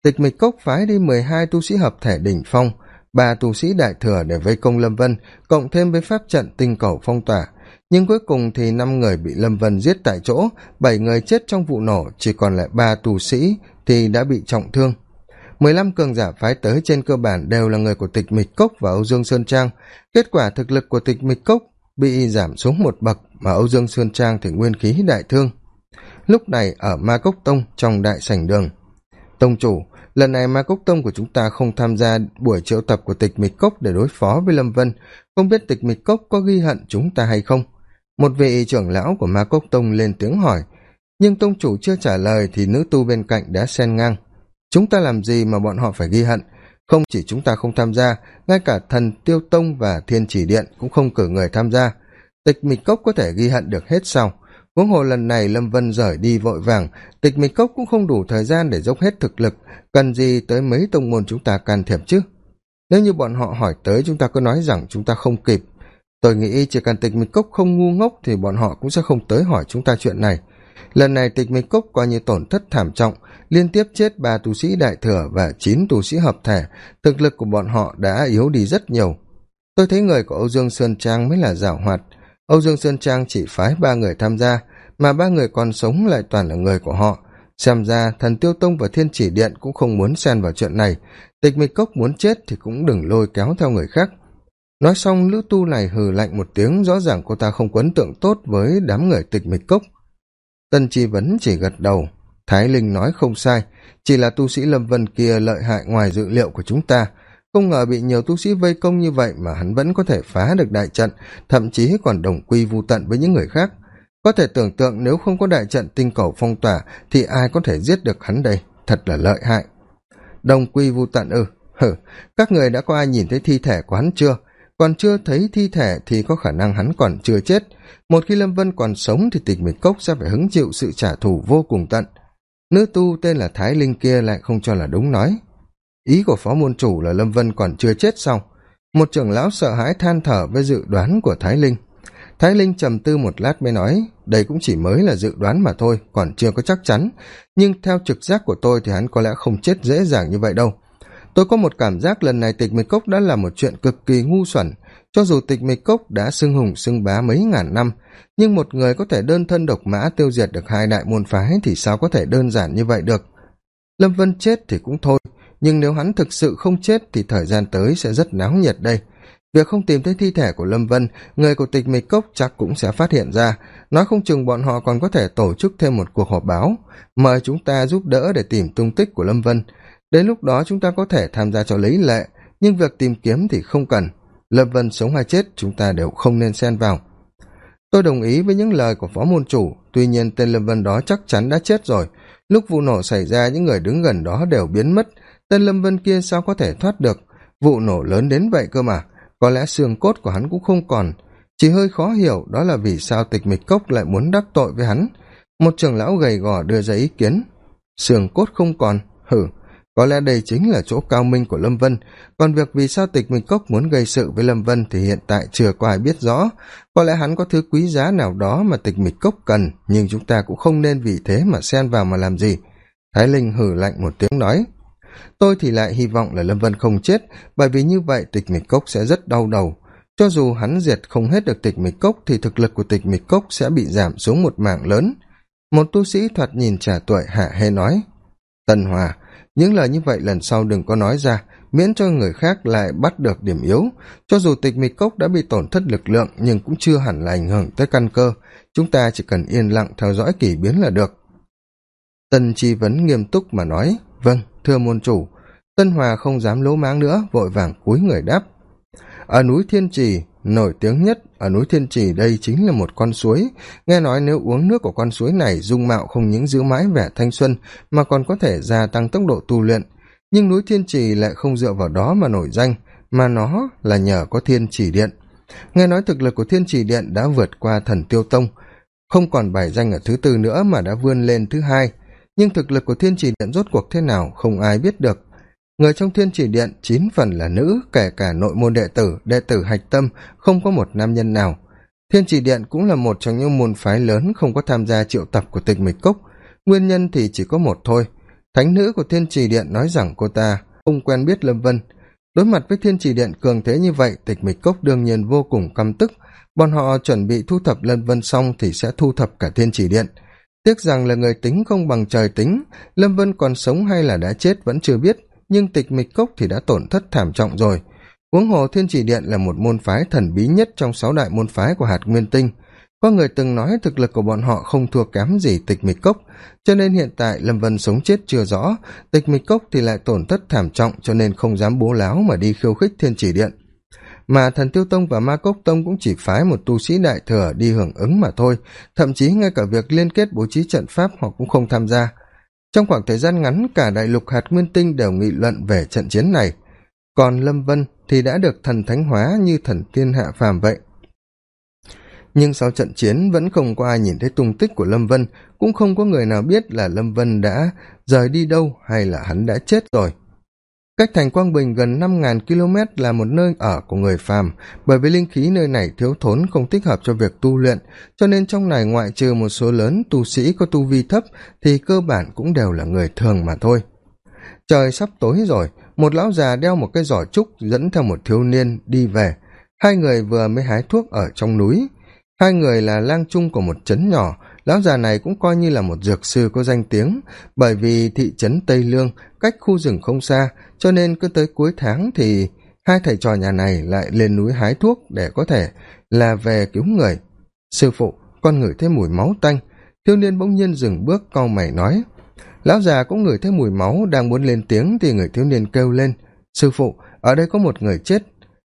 Tịch mịch cốc phái đi mười hai tu sĩ hợp thể đỉnh phong, ba tu sĩ đại thừa để vây công lâm vân, cộng thêm với pháp trận tinh cầu phong tỏa. Nhưng cuối cùng thì năm người bị lâm vân giết tại chỗ, bảy người chết trong vụ nổ, chỉ còn lại ba tu sĩ thì đã bị trọng thương. mười lăm cường giả phái tới trên cơ bản đều là người của tịch mịch cốc và âu dương sơn trang. Kết quả thực lực của tịch mịch cốc bị giảm xuống một bậc mà âu dương sơn trang thì nguyên khí đại thương. Lúc này ở ma cốc tông trong đại sảnh đường. Tông chủ, lần này ma cốc tông của chúng ta không tham gia buổi triệu tập của tịch mịch cốc để đối phó với lâm vân. Không biết tịch mịch cốc có ghi hận chúng ta hay không? Một vị trưởng lão của ma cốc tông lên tiếng hỏi. Nhưng tông chủ chưa trả lời thì nữ tu bên cạnh đã xen ngang. Chúng ta làm gì mà bọn họ phải ghi hận? Không chỉ chúng ta không tham gia, ngay cả thần tiêu tông và thiên chỉ điện cũng không cử người tham gia. Tịch mịch cốc có thể ghi hận được hết sau. Huống hồ lần này lâm vân rời đi vội vàng, tịch mịch cốc cũng không đủ thời gian để dốc hết thực lực. Cần gì tới mấy tông môn chúng ta can thiệp chứ? Nếu như bọn họ hỏi tới, chúng ta cứ nói rằng chúng ta không kịp. Tôi nghĩ chỉ cần tịch mịch cốc không ngu ngốc thì bọn họ cũng sẽ không tới hỏi chúng ta chuyện này. Lần này tịch mịch cốc coi như tổn thất thảm trọng liên tiếp chết ba tu sĩ đại thừa và chín tu sĩ hợp thể. Thực lực của bọn họ đã yếu đi rất nhiều. Tôi thấy người của âu dương sơn trang mới là giảo hoạt. Âu dương sơn trang chỉ phái ba người tham gia, mà ba người còn sống lại toàn là người của họ. Xem ra thần tiêu tông và thiên chỉ điện cũng không muốn xen vào chuyện này. Tịch mịch cốc muốn chết thì cũng đừng lôi kéo theo người khác. Nói xong, lữ tu này hừ lạnh một tiếng, rõ ràng cô ta không có ấn tượng tốt với đám người tịch mịch cốc. Tân tri vấn chỉ gật đầu thái linh nói không sai, chỉ là tu sĩ lâm vân kia lợi hại ngoài dự liệu của chúng ta. Không ngờ bị nhiều tu sĩ vây công như vậy mà hắn vẫn có thể phá được đại trận, thậm chí còn đồng quy vô tận với những người khác. Có thể tưởng tượng nếu không có đại trận tinh cầu phong tỏa thì ai có thể giết được hắn đây? Thật là lợi hại. Đồng quy vô tận ư? Hử các người đã có ai nhìn thấy thi thể của hắn chưa? Còn chưa thấy thi thể thì có khả năng hắn còn chưa chết. Một khi lâm vân còn sống thì tịch mịch cốc sẽ phải hứng chịu sự trả thù vô cùng tận nữ tu tên là thái linh kia lại không cho là đúng nói. Ý của phó môn chủ là lâm vân còn chưa chết xong. Một trưởng lão sợ hãi than thở với dự đoán của thái linh. Thái linh trầm tư một lát mới nói, đây cũng chỉ mới là dự đoán mà thôi, còn chưa có chắc chắn. Nhưng theo trực giác của tôi thì hắn có lẽ không chết dễ dàng như vậy đâu. Tôi có một cảm giác lần này tịch mịch cốc đã là một chuyện cực kỳ ngu xuẩn cho dù tịch mịch cốc đã xưng hùng xưng bá mấy ngàn năm, nhưng một người có thể đơn thân độc mã tiêu diệt được hai đại môn phái thì sao có thể đơn giản như vậy được? Lâm vân chết thì cũng thôi, nhưng nếu hắn thực sự không chết thì thời gian tới sẽ rất náo nhiệt đây. Việc không tìm thấy thi thể của lâm vân, người của tịch mịch cốc chắc cũng sẽ phát hiện ra. Nói không chừng bọn họ còn có thể tổ chức thêm một cuộc họp báo, mời chúng ta giúp đỡ để tìm tung tích của lâm vân. Đến lúc đó chúng ta có thể tham gia cho lấy lệ, nhưng việc tìm kiếm thì không cần lâm vân sống hay chết, chúng ta đều không nên xen vào. Tôi đồng ý với những lời của phó môn chủ, tuy nhiên tên lâm vân đó chắc chắn đã chết rồi. Lúc vụ nổ xảy ra, những người đứng gần đó đều biến mất. Tên lâm vân kia sao có thể thoát được? Vụ nổ lớn đến vậy cơ mà. Có lẽ xương cốt của hắn cũng không còn. Chỉ hơi khó hiểu, đó là vì sao tịch mịch cốc lại muốn đắc tội với hắn. Một trưởng lão gầy gò đưa ra ý kiến. Xương cốt không còn. Hử? Có lẽ đây chính là chỗ cao minh của lâm vân. Còn việc vì sao tịch mịch cốc muốn gây sự với lâm vân thì hiện tại chưa có ai biết rõ. Có lẽ hắn có thứ quý giá nào đó mà tịch mịch cốc cần, nhưng chúng ta cũng không nên vì thế mà xen vào mà làm gì. Thái linh hử lạnh một tiếng nói, tôi thì lại hy vọng là lâm vân không chết, bởi vì như vậy tịch mịch cốc sẽ rất đau đầu. Cho dù hắn diệt không hết được tịch mịch cốc thì thực lực của tịch mịch cốc sẽ bị giảm xuống một mảng lớn. Một tu sĩ thoạt nhìn trả tuổi hạ hê nói, tân hòa những lời như vậy lần sau đừng có nói ra, miễn cho người khác lại bắt được điểm yếu. Cho dù tịch mịch cốc đã bị tổn thất lực lượng, nhưng cũng chưa hẳn là ảnh hưởng tới căn cơ. Chúng ta chỉ cần yên lặng theo dõi k ỳ biến là được. Tân chi vấn nghiêm túc mà nói vâng thưa môn chủ. Tân hòa không dám lố máng nữa, vội vàng cúi người đáp, ở núi thiên trì nổi tiếng nhất ở núi thiên trì đây chính là một con suối. Nghe nói nếu uống nước của con suối này, dung mạo không những giữ mãi vẻ thanh xuân, mà còn có thể gia tăng tốc độ tu luyện. Nhưng núi thiên trì lại không dựa vào đó mà nổi danh, mà nó là nhờ có thiên chỉ điện. Nghe nói thực lực của thiên trì điện đã vượt qua thần tiêu tông, không còn bài danh ở thứ tư nữa mà đã vươn lên thứ hai. Nhưng thực lực của thiên trì điện rốt cuộc thế nào, không ai biết được người trong thiên trì điện, chín phần là nữ, kể cả nội môn đệ tử đệ tử hạch tâm, không có một nam nhân nào. Thiên trì điện cũng là một trong những môn phái lớn không có tham gia triệu tập của tịch mịch cốc. Nguyên nhân thì chỉ có một thôi. Thánh nữ của thiên trì điện nói rằng cô ta không quen biết lâm vân. Đối mặt với thiên trì điện cường thế như vậy, tịch mịch cốc đương nhiên vô cùng căm tức. Bọn họ chuẩn bị thu thập lâm vân xong thì sẽ thu thập cả thiên trì điện. Tiếc rằng là người tính không bằng trời tính, lâm vân còn sống hay là đã chết vẫn chưa biết nhưng tịch mịch cốc thì đã tổn thất thảm trọng rồi. Huống hồ thiên chỉ điện là một môn phái thần bí nhất trong sáu đại môn phái của hạt nguyên tinh. Có người từng nói thực lực của bọn họ không thua kém gì tịch mịch cốc, cho nên hiện tại lâm vân sống chết chưa rõ, tịch mịch cốc thì lại tổn thất thảm trọng cho nên không dám bố láo mà đi khiêu khích thiên chỉ điện. Mà thần tiêu tông và ma cốc tông cũng chỉ phái một tu sĩ đại thừa đi hưởng ứng mà thôi, thậm chí ngay cả việc liên kết bố trí trận pháp họ cũng không tham gia trong khoảng thời gian ngắn, cả đại lục hạt nguyên tinh đều nghị luận về trận chiến này. Còn lâm vân thì đã được thần thánh hóa như thần tiên hạ phàm vậy. Nhưng sau trận chiến, vẫn không có ai nhìn thấy tung tích của lâm vân, cũng không có người nào biết là lâm vân đã rời đi đâu hay là hắn đã chết rồi cách thành quang bình gần năm ngàn km là một nơi ở của người phàm. Bởi vì linh khí nơi này thiếu thốn, không thích hợp cho việc tu luyện. Cho nên trong này ngoại trừ một số lớn tu sĩ có tu vi thấp, thì cơ bản cũng đều là người thường mà thôi. Trời sắp tối rồi, một lão già đeo một cái giỏ trúc dẫn theo một thiếu niên đi về. Hai người vừa mới hái thuốc ở trong núi. Hai người là lang trung của một trấn nhỏ lão già này cũng coi như là một dược sư có danh tiếng, bởi vì thị trấn tây lương cách khu rừng không xa, cho nên cứ tới cuối tháng thì hai thầy trò nhà này lại lên núi hái thuốc để có thể là về cứu người. Sư phụ, con ngửi thấy mùi máu tanh. Thiếu niên bỗng nhiên dừng bước, cau mày nói, lão già cũng ngửi thấy mùi máu đang muốn lên tiếng thì người thiếu niên kêu lên, sư phụ, ở đây có một người chết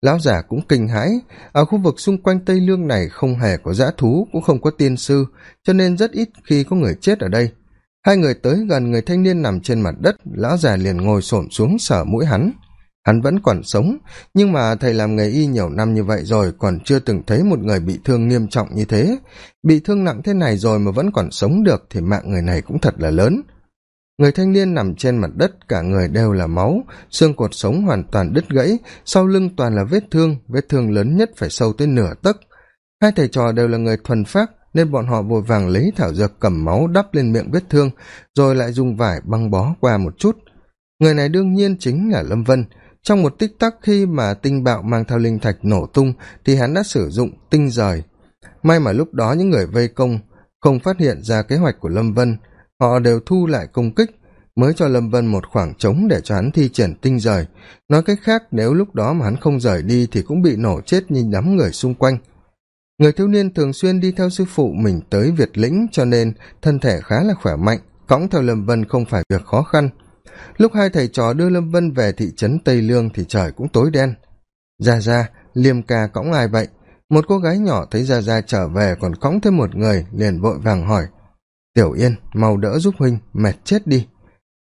lão già cũng kinh hãi. Ở khu vực xung quanh tây lương này không hề có dã thú, cũng không có tiên sư, cho nên rất ít khi có người chết ở đây. Hai người tới gần người thanh niên nằm trên mặt đất, lão già liền ngồi s xuống sở mũi hắn. Hắn vẫn còn sống, nhưng mà thầy làm nghề y nhiều năm như vậy rồi, còn chưa từng thấy một người bị thương nghiêm trọng như thế. Bị thương nặng thế này rồi mà vẫn còn sống được thì mạng người này cũng thật là lớn người thanh niên nằm trên mặt đất, cả người đều là máu, xương cột sống hoàn toàn đứt gãy, sau lưng toàn là vết thương vết thương lớn nhất phải sâu tới nửa tấc. Hai thầy trò đều là người thuần phác, nên bọn họ vội vàng lấy thảo dược cầm máu đắp lên miệng vết thương, rồi lại dùng vải băng bó qua một chút. Người này đương nhiên chính là lâm vân. Trong một tích tắc khi mà tinh bạo mang theo linh thạch nổ tung, thì hắn đã sử dụng tinh rời. May mà lúc đó những người vây công không phát hiện ra kế hoạch của lâm vân họ đều thu lại công kích, mới cho lâm vân một khoảng trống để cho hắn thi triển tinh rời. Nói cách khác, nếu lúc đó mà hắn không rời đi thì cũng bị nổ chết như đám người xung quanh. Người thiếu niên thường xuyên đi theo sư phụ mình tới việt lĩnh, cho nên thân thể khá là khỏe mạnh, cõng theo lâm vân không phải việc khó khăn. Lúc hai thầy trò đưa lâm vân về thị trấn tây lương thì trời cũng tối đen. Ra ra, liêm ca cõng ai vậy? Một cô gái nhỏ thấy ra ra trở về còn cõng thêm một người, liền vội vàng hỏi tiểu yên, mau đỡ giúp huynh, mệt chết đi.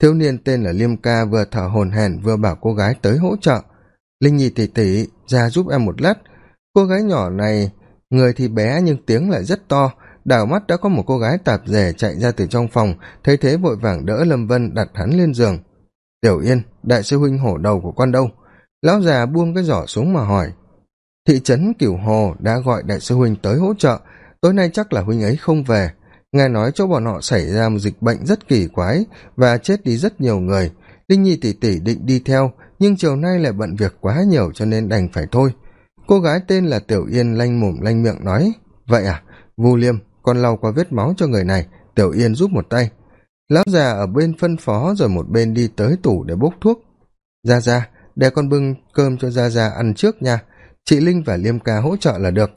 Thiếu niên tên là liêm ca vừa thở hồn hển, vừa bảo cô gái tới hỗ trợ. Linh nhi tỉ tỉ, ra giúp em một lát. Cô gái nhỏ này, người thì bé nhưng tiếng lại rất to. Đảo mắt đã có một cô gái tạp dề chạy ra từ trong phòng, thấy thế vội vàng đỡ lâm vân đặt hắn lên giường. Tiểu yên, đại sư huynh hổ đầu của con đâu? Lão già buông cái giỏ xuống mà hỏi. Thị trấn cửu hồ đã gọi đại sư huynh tới hỗ trợ. Tối nay chắc là huynh ấy không về nghe nói chỗ bọn họ xảy ra một dịch bệnh rất kỳ quái và chết đi rất nhiều người. Linh nhi tỉ tỉ định đi theo, nhưng chiều nay lại bận việc quá nhiều cho nên đành phải thôi. Cô gái tên là tiểu yên lanh mồm lanh miệng nói, vậy à vu liêm, con lau qua vết máu cho người này, tiểu yên giúp một tay. Lão già ở bên phân phó rồi một bên đi tới tủ để bốc thuốc. Ra ra để con bưng cơm cho ra ra ăn trước nha. Chị linh và liêm ca hỗ trợ là được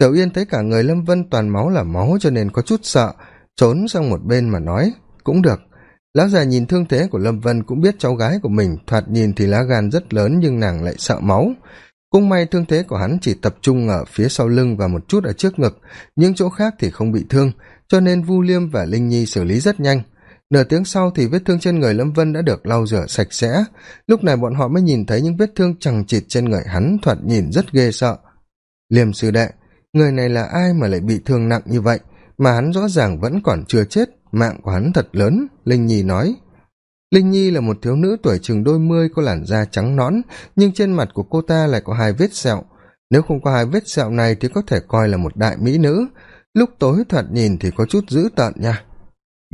tiểu yên thấy cả người lâm vân toàn máu là máu cho nên có chút sợ, trốn sang một bên mà nói, cũng được. Lão già nhìn thương thế của lâm vân cũng biết cháu gái của mình, thoạt nhìn thì lá gan rất lớn nhưng nàng lại sợ máu. Cũng may thương thế của hắn chỉ tập trung ở phía sau lưng và một chút ở trước ngực những chỗ khác thì không bị thương, cho nên vu liêm và linh nhi xử lý rất nhanh. Nửa tiếng sau thì vết thương trên người lâm vân đã được lau rửa sạch sẽ. Lúc này bọn họ mới nhìn thấy những vết thương chằng chịt trên người hắn, thoạt nhìn rất ghê sợ. Liêm sư đệ người này là ai mà lại bị thương nặng như vậy? Mà hắn rõ ràng vẫn còn chưa chết. Mạng của hắn thật lớn, linh nhi nói. Linh nhi là một thiếu nữ tuổi chừng đôi mươi, có làn da trắng nõn, nhưng trên mặt của cô ta lại có hai vết sẹo. Nếu không có hai vết sẹo này thì có thể coi là một đại mỹ nữ. Lúc tối thoạt nhìn thì có chút dữ tợn nha.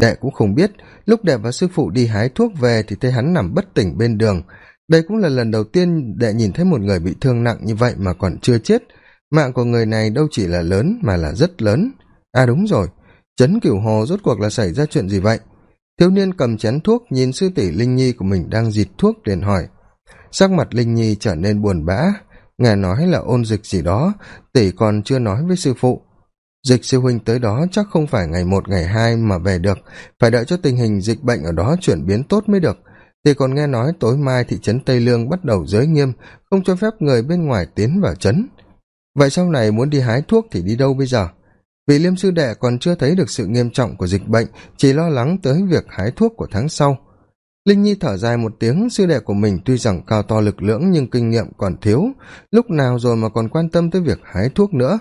Đệ cũng không biết, lúc đệ và sư phụ đi hái thuốc về thì thấy hắn nằm bất tỉnh bên đường. Đây cũng là lần đầu tiên đệ nhìn thấy một người bị thương nặng như vậy mà còn chưa chết mạng của người này đâu chỉ là lớn mà là rất lớn. À đúng rồi, trấn cửu hồ rốt cuộc là xảy ra chuyện gì vậy? Thiếu niên cầm chén thuốc nhìn sư tỷ linh nhi của mình đang dịt thuốc liền hỏi. Sắc mặt linh nhi trở nên buồn bã, nghe nói là ôn dịch gì đó, tỷ còn chưa nói với sư phụ. Dịch sư huynh tới đó chắc không phải ngày một, ngày hai mà về được, phải đợi cho tình hình dịch bệnh ở đó chuyển biến tốt mới được. Thì còn nghe nói tối mai thị trấn tây lương bắt đầu giới nghiêm, không cho phép người bên ngoài tiến vào trấn vậy sau này muốn đi hái thuốc thì đi đâu bây giờ? Vị liêm sư đệ còn chưa thấy được sự nghiêm trọng của dịch bệnh, chỉ lo lắng tới việc hái thuốc của tháng sau. Linh nhi thở dài một tiếng, sư đệ của mình tuy rằng cao to lực lưỡng nhưng kinh nghiệm còn thiếu, lúc nào rồi mà còn quan tâm tới việc hái thuốc nữa?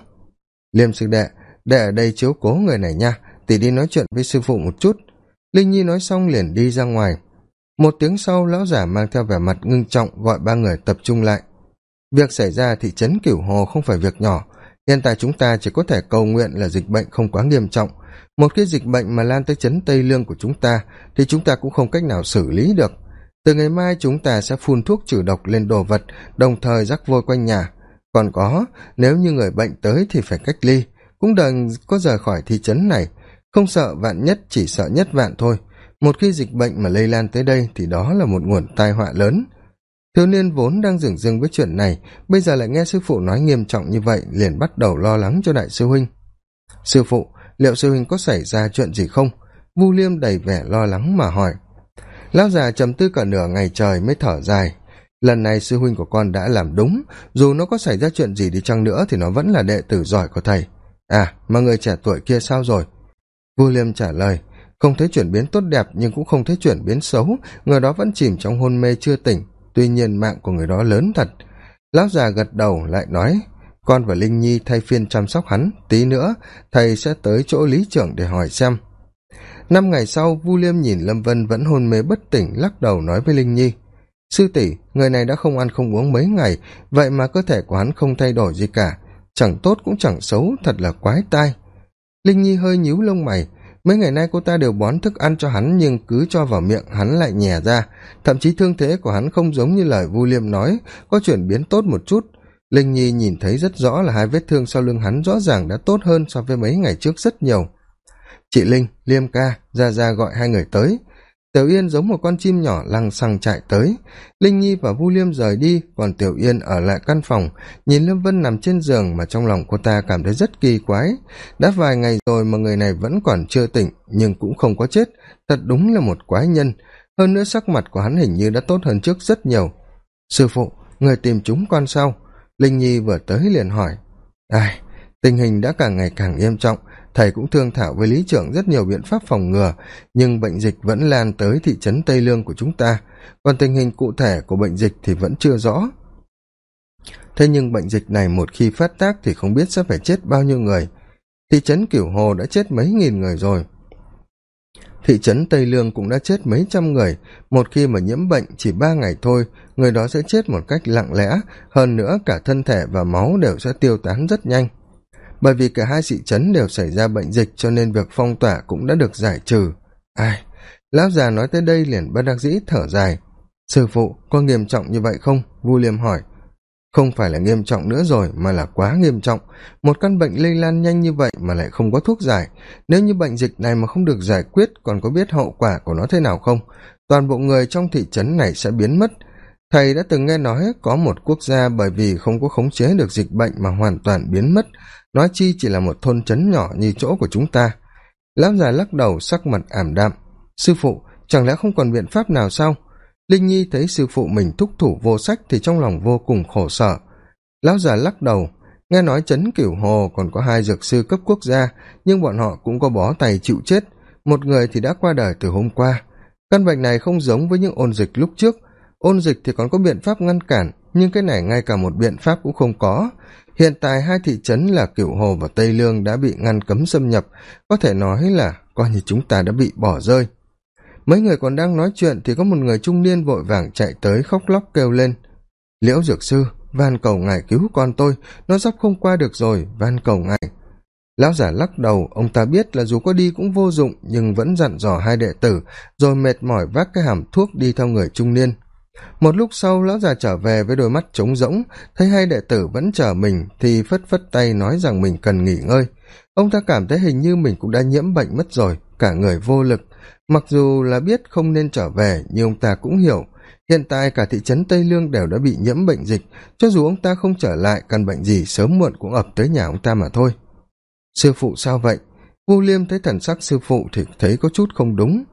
Liêm sư đệ đệ ở đây chiếu cố người này nha tỉ đi nói chuyện với sư phụ một chút. Linh nhi nói xong liền đi ra ngoài. Một tiếng sau, lão giả mang theo vẻ mặt ngưng trọng gọi ba người tập trung lại việc xảy ra thị trấn cửu hồ không phải việc nhỏ. Hiện tại chúng ta chỉ có thể cầu nguyện là dịch bệnh không quá nghiêm trọng. Một khi dịch bệnh mà lan tới trấn tây lương của chúng ta, thì chúng ta cũng không cách nào xử lý được. Từ ngày mai chúng ta sẽ phun thuốc trừ độc lên đồ vật, đồng thời rắc vôi quanh nhà. Còn có, nếu như người bệnh tới thì phải cách ly, cũng đừng có rời khỏi thị trấn này. Không sợ vạn nhất, chỉ sợ nhất vạn thôi. Một khi dịch bệnh mà lây lan tới đây thì đó là một nguồn tai họa lớn thiếu niên vốn đang dửng dưng với chuyện này, bây giờ lại nghe sư phụ nói nghiêm trọng như vậy, liền bắt đầu lo lắng cho đại sư huynh. Sư phụ, liệu sư huynh có xảy ra chuyện gì không? Vu liêm đầy vẻ lo lắng mà hỏi. Lão già trầm tư cả nửa ngày trời mới thở dài. Lần này sư huynh của con đã làm đúng, dù nó có xảy ra chuyện gì đi chăng nữa thì nó vẫn là đệ tử giỏi của thầy. À mà người trẻ tuổi kia sao rồi? Vu liêm trả lời. Không thấy chuyển biến tốt đẹp nhưng cũng không thấy chuyển biến xấu người đó vẫn chìm trong hôn mê chưa tỉnh tuy nhiên mạng của người đó lớn thật. Lão già gật đầu lại nói, con và linh nhi thay phiên chăm sóc hắn, tí nữa thầy sẽ tới chỗ lý trưởng để hỏi xem. Năm ngày sau, vu liêm nhìn lâm vân vẫn hôn mê bất tỉnh, lắc đầu nói với linh nhi, sư tỷ, người này đã không ăn không uống mấy ngày, vậy mà cơ thể của hắn không thay đổi gì cả. Chẳng tốt cũng chẳng xấu, thật là quái tai. Linh nhi hơi nhíu lông mày mấy ngày nay cô ta đều bón thức ăn cho hắn nhưng cứ cho vào miệng hắn lại nhè ra. Thậm chí thương thế của hắn không giống như lời vu liêm nói, có chuyển biến tốt một chút. Linh nhi nhìn thấy rất rõ là hai vết thương sau lưng hắn rõ ràng đã tốt hơn so với mấy ngày trước rất nhiều. Chị linh, liêm ca ra ra gọi hai người tới tiểu yên giống một con chim nhỏ lăng xăng chạy tới. Linh nhi và vu liêm rời đi, còn tiểu yên ở lại căn phòng. Nhìn lâm vân nằm trên giường mà trong lòng cô ta cảm thấy rất kỳ quái. Đã vài ngày rồi mà người này vẫn còn chưa tỉnh, nhưng cũng không có chết. Thật đúng là một quái nhân. Hơn nữa sắc mặt của hắn hình như đã tốt hơn trước rất nhiều. Sư phụ, người tìm chúng con sao linh nhi vừa tới liền hỏi. Ai, tình hình đã càng ngày càng nghiêm trọng thầy cũng thương thảo với lý trưởng rất nhiều biện pháp phòng ngừa, nhưng bệnh dịch vẫn lan tới thị trấn tây lương của chúng ta. Còn tình hình cụ thể của bệnh dịch thì vẫn chưa rõ. Thế nhưng bệnh dịch này một khi phát tác thì không biết sẽ phải chết bao nhiêu người. Thị trấn cửu hồ đã chết mấy nghìn người rồi. Thị trấn tây lương cũng đã chết mấy trăm người. Một khi mà nhiễm bệnh chỉ ba ngày thôi, người đó sẽ chết một cách lặng lẽ. Hơn nữa cả thân thể và máu đều sẽ tiêu tán rất nhanh bởi vì cả hai thị trấn đều xảy ra bệnh dịch cho nên việc phong tỏa cũng đã được giải trừ. Ai, lão già nói tới đây liền bất đắc dĩ thở dài. Sư phụ, có nghiêm trọng như vậy không? Vu liêm hỏi. Không phải là nghiêm trọng nữa rồi, mà là quá nghiêm trọng. Một căn bệnh lây lan nhanh như vậy mà lại không có thuốc giải. Nếu như bệnh dịch này mà không được giải quyết, còn có biết hậu quả của nó thế nào không? Toàn bộ người trong thị trấn này sẽ biến mất. Thầy đã từng nghe nói có một quốc gia bởi vì không có khống chế được dịch bệnh mà hoàn toàn biến mất nói chi chỉ là một thôn trấn nhỏ như chỗ của chúng ta. Lão già lắc đầu, sắc mặt ảm đạm. Sư phụ, chẳng lẽ không còn biện pháp nào sao? Linh nhi thấy sư phụ mình thúc thủ vô sách thì trong lòng vô cùng khổ sở. Lão già lắc đầu. Nghe nói trấn cửu hồ còn có hai dược sư cấp quốc gia, nhưng bọn họ cũng có bó tay chịu chết. Một người thì đã qua đời từ hôm qua. Căn bệnh này không giống với những ôn dịch lúc trước. Ôn dịch thì còn có biện pháp ngăn cản, nhưng cái này ngay cả một biện pháp cũng không có hiện tại hai thị trấn là cửu hồ và tây lương đã bị ngăn cấm xâm nhập. Có thể nói là coi như chúng ta đã bị bỏ rơi. Mấy người còn đang nói chuyện thì có một người trung niên vội vàng chạy tới khóc lóc kêu lên. Liễu dược sư, van cầu ngài cứu con tôi. Nó sắp không qua được rồi, van cầu ngài. Lão giả lắc đầu, ông ta biết là dù có đi cũng vô dụng, nhưng vẫn dặn dò hai đệ tử, rồi mệt mỏi vác cái hàm thuốc đi theo người trung niên một lúc sau, lão già trở về với đôi mắt trống rỗng, thấy hai đệ tử vẫn chờ mình thì phất phất tay nói rằng mình cần nghỉ ngơi. Ông ta cảm thấy hình như mình cũng đã nhiễm bệnh mất rồi, cả người vô lực. Mặc dù là biết không nên trở về, nhưng ông ta cũng hiểu. Hiện tại cả thị trấn tây lương đều đã bị nhiễm bệnh dịch, cho dù ông ta không trở lại, căn bệnh gì sớm muộn cũng ập tới nhà ông ta mà thôi. Sư phụ sao vậy? Vu liêm thấy thần sắc sư phụ thì thấy có chút không đúng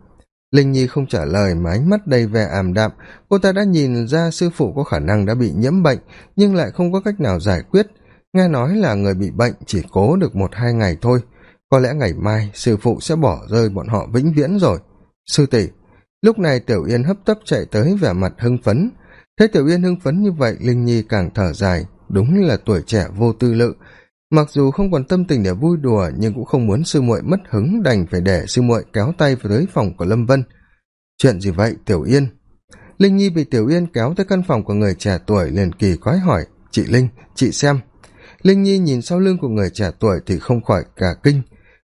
linh nhi không trả lời mà ánh mắt đầy vẻ ảm đạm. Cô ta đã nhìn ra sư phụ có khả năng đã bị nhiễm bệnh, nhưng lại không có cách nào giải quyết. Nghe nói là người bị bệnh, chỉ cố được một hai ngày thôi. Có lẽ ngày mai, sư phụ sẽ bỏ rơi bọn họ vĩnh viễn rồi. Sư tỷ, lúc này tiểu yên hấp tấp chạy tới vẻ mặt hưng phấn. Thấy tiểu yên hưng phấn như vậy, linh nhi càng thở dài. Đúng là tuổi trẻ vô tư lự mặc dù không còn tâm tình để vui đùa, nhưng cũng không muốn sư muội mất hứng đành phải để sư muội kéo tay vào tới phòng của lâm vân. Chuyện gì vậy, tiểu yên? Linh nhi bị tiểu yên kéo tới căn phòng của người trẻ tuổi liền kỳ quái hỏi, chị linh, chị xem. Linh nhi nhìn sau lưng của người trẻ tuổi thì không khỏi cả kinh.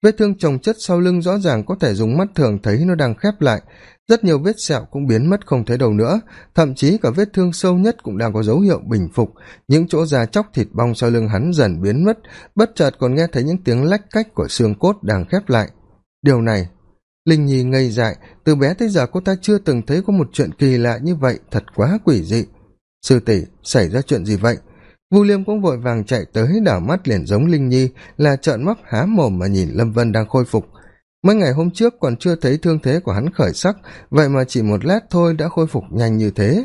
Vết thương trồng chất sau lưng rõ ràng có thể dùng mắt thường thấy nó đang khép lại rất nhiều vết sẹo cũng biến mất không thấy đâu nữa. Thậm chí cả vết thương sâu nhất cũng đang có dấu hiệu bình phục. Những chỗ da chóc thịt bong sau lưng hắn dần biến mất. Bất chợt còn nghe thấy những tiếng lách cách của xương cốt đang khép lại. Điều này, linh nhi ngây dại. Từ bé tới giờ cô ta chưa từng thấy có một chuyện kỳ lạ như vậy. Thật quá quỷ dị. Sư tỷ, xảy ra chuyện gì vậy? Vu liêm cũng vội vàng chạy tới, đảo mắt liền giống linh nhi, là trợn mắt há mồm mà nhìn lâm vân đang khôi phục mấy ngày hôm trước còn chưa thấy thương thế của hắn khởi sắc, vậy mà chỉ một lát thôi đã khôi phục nhanh như thế.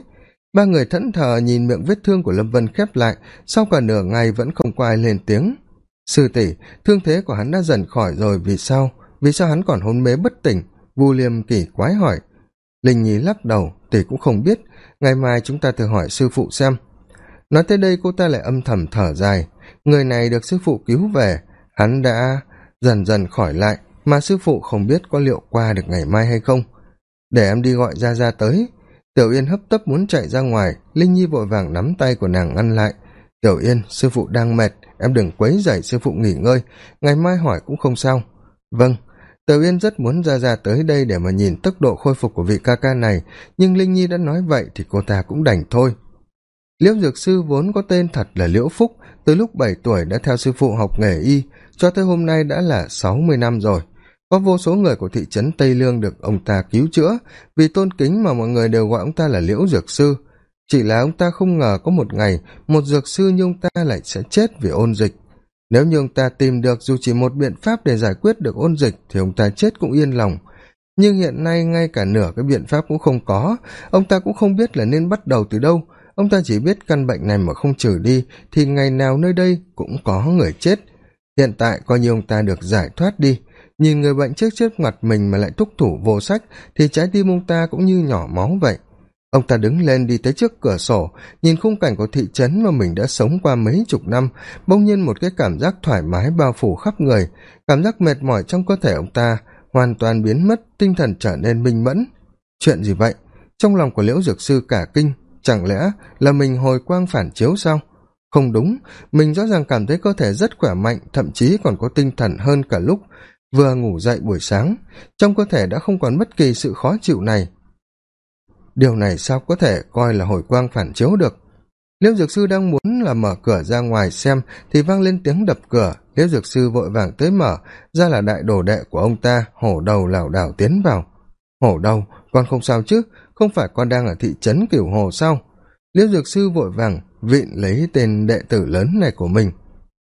Ba người thẫn thờ nhìn miệng vết thương của lâm vân khép lại, sau cả nửa ngày vẫn không có ai lên tiếng. Sư tỷ, thương thế của hắn đã dần khỏi rồi, vì sao? Vì sao hắn còn hôn mê bất tỉnh? Vu liêm kỳ quái hỏi. Linh nhi lắc đầu, tỷ cũng không biết. Ngày mai chúng ta thử hỏi sư phụ xem. Nói tới đây cô ta lại âm thầm thở dài. Người này được sư phụ cứu về. Hắn đã dần dần khỏi lại mà sư phụ không biết có liệu qua được ngày mai hay không. Để em đi gọi ra ra tới. Tiểu yên hấp tấp muốn chạy ra ngoài, linh nhi vội vàng nắm tay của nàng ngăn lại. Tiểu yên, sư phụ đang mệt, em đừng quấy dậy sư phụ nghỉ ngơi, ngày mai hỏi cũng không sao. Vâng tiểu yên rất muốn ra ra tới đây để mà nhìn tốc độ khôi phục của vị ca ca này, nhưng linh nhi đã nói vậy thì cô ta cũng đành thôi. Liễu dược sư vốn có tên thật là liễu phúc, từ lúc bảy tuổi đã theo sư phụ học nghề y, cho tới hôm nay đã là sáu mươi năm rồi có vô số người của thị trấn tây lương được ông ta cứu chữa. Vì tôn kính mà mọi người đều gọi ông ta là liễu dược sư. Chỉ là ông ta không ngờ có một ngày, một dược sư như ông ta lại sẽ chết vì ôn dịch. Nếu như ông ta tìm được dù chỉ một biện pháp để giải quyết được ôn dịch, thì ông ta chết cũng yên lòng. Nhưng hiện nay ngay cả nửa cái biện pháp cũng không có. Ông ta cũng không biết là nên bắt đầu từ đâu. Ông ta chỉ biết căn bệnh này mà không trừ đi, thì ngày nào nơi đây cũng có người chết. Hiện tại coi như ông ta được giải thoát đi nhìn người bệnh trước trước mặt mình mà lại thúc thủ vô sách, thì trái tim ông ta cũng như nhỏ máu vậy. Ông ta đứng lên đi tới trước cửa sổ, nhìn khung cảnh của thị trấn mà mình đã sống qua mấy chục năm, bỗng nhiên một cái cảm giác thoải mái bao phủ khắp người. Cảm giác mệt mỏi trong cơ thể ông ta hoàn toàn biến mất, tinh thần trở nên minh mẫn. Chuyện gì vậy? Trong lòng của liễu dược sư cả kinh, chẳng lẽ là mình hồi quang phản chiếu sao? Không đúng, mình rõ ràng cảm thấy cơ thể rất khỏe mạnh, thậm chí còn có tinh thần hơn cả lúc vừa ngủ dậy buổi sáng, trong cơ thể đã không còn bất kỳ sự khó chịu này. Điều này sao có thể coi là hồi quang phản chiếu được? Liễu dược sư đang muốn là mở cửa ra ngoài xem thì vang lên tiếng đập cửa. Liễu dược sư vội vàng tới mở, ra là đại đồ đệ của ông ta, hổ đầu lảo đảo tiến vào. Hổ đầu, con không sao chứ? Không phải con đang ở thị trấn cửu hồ sao? Liễu dược sư vội vàng vịn lấy tên đệ tử lớn này của mình.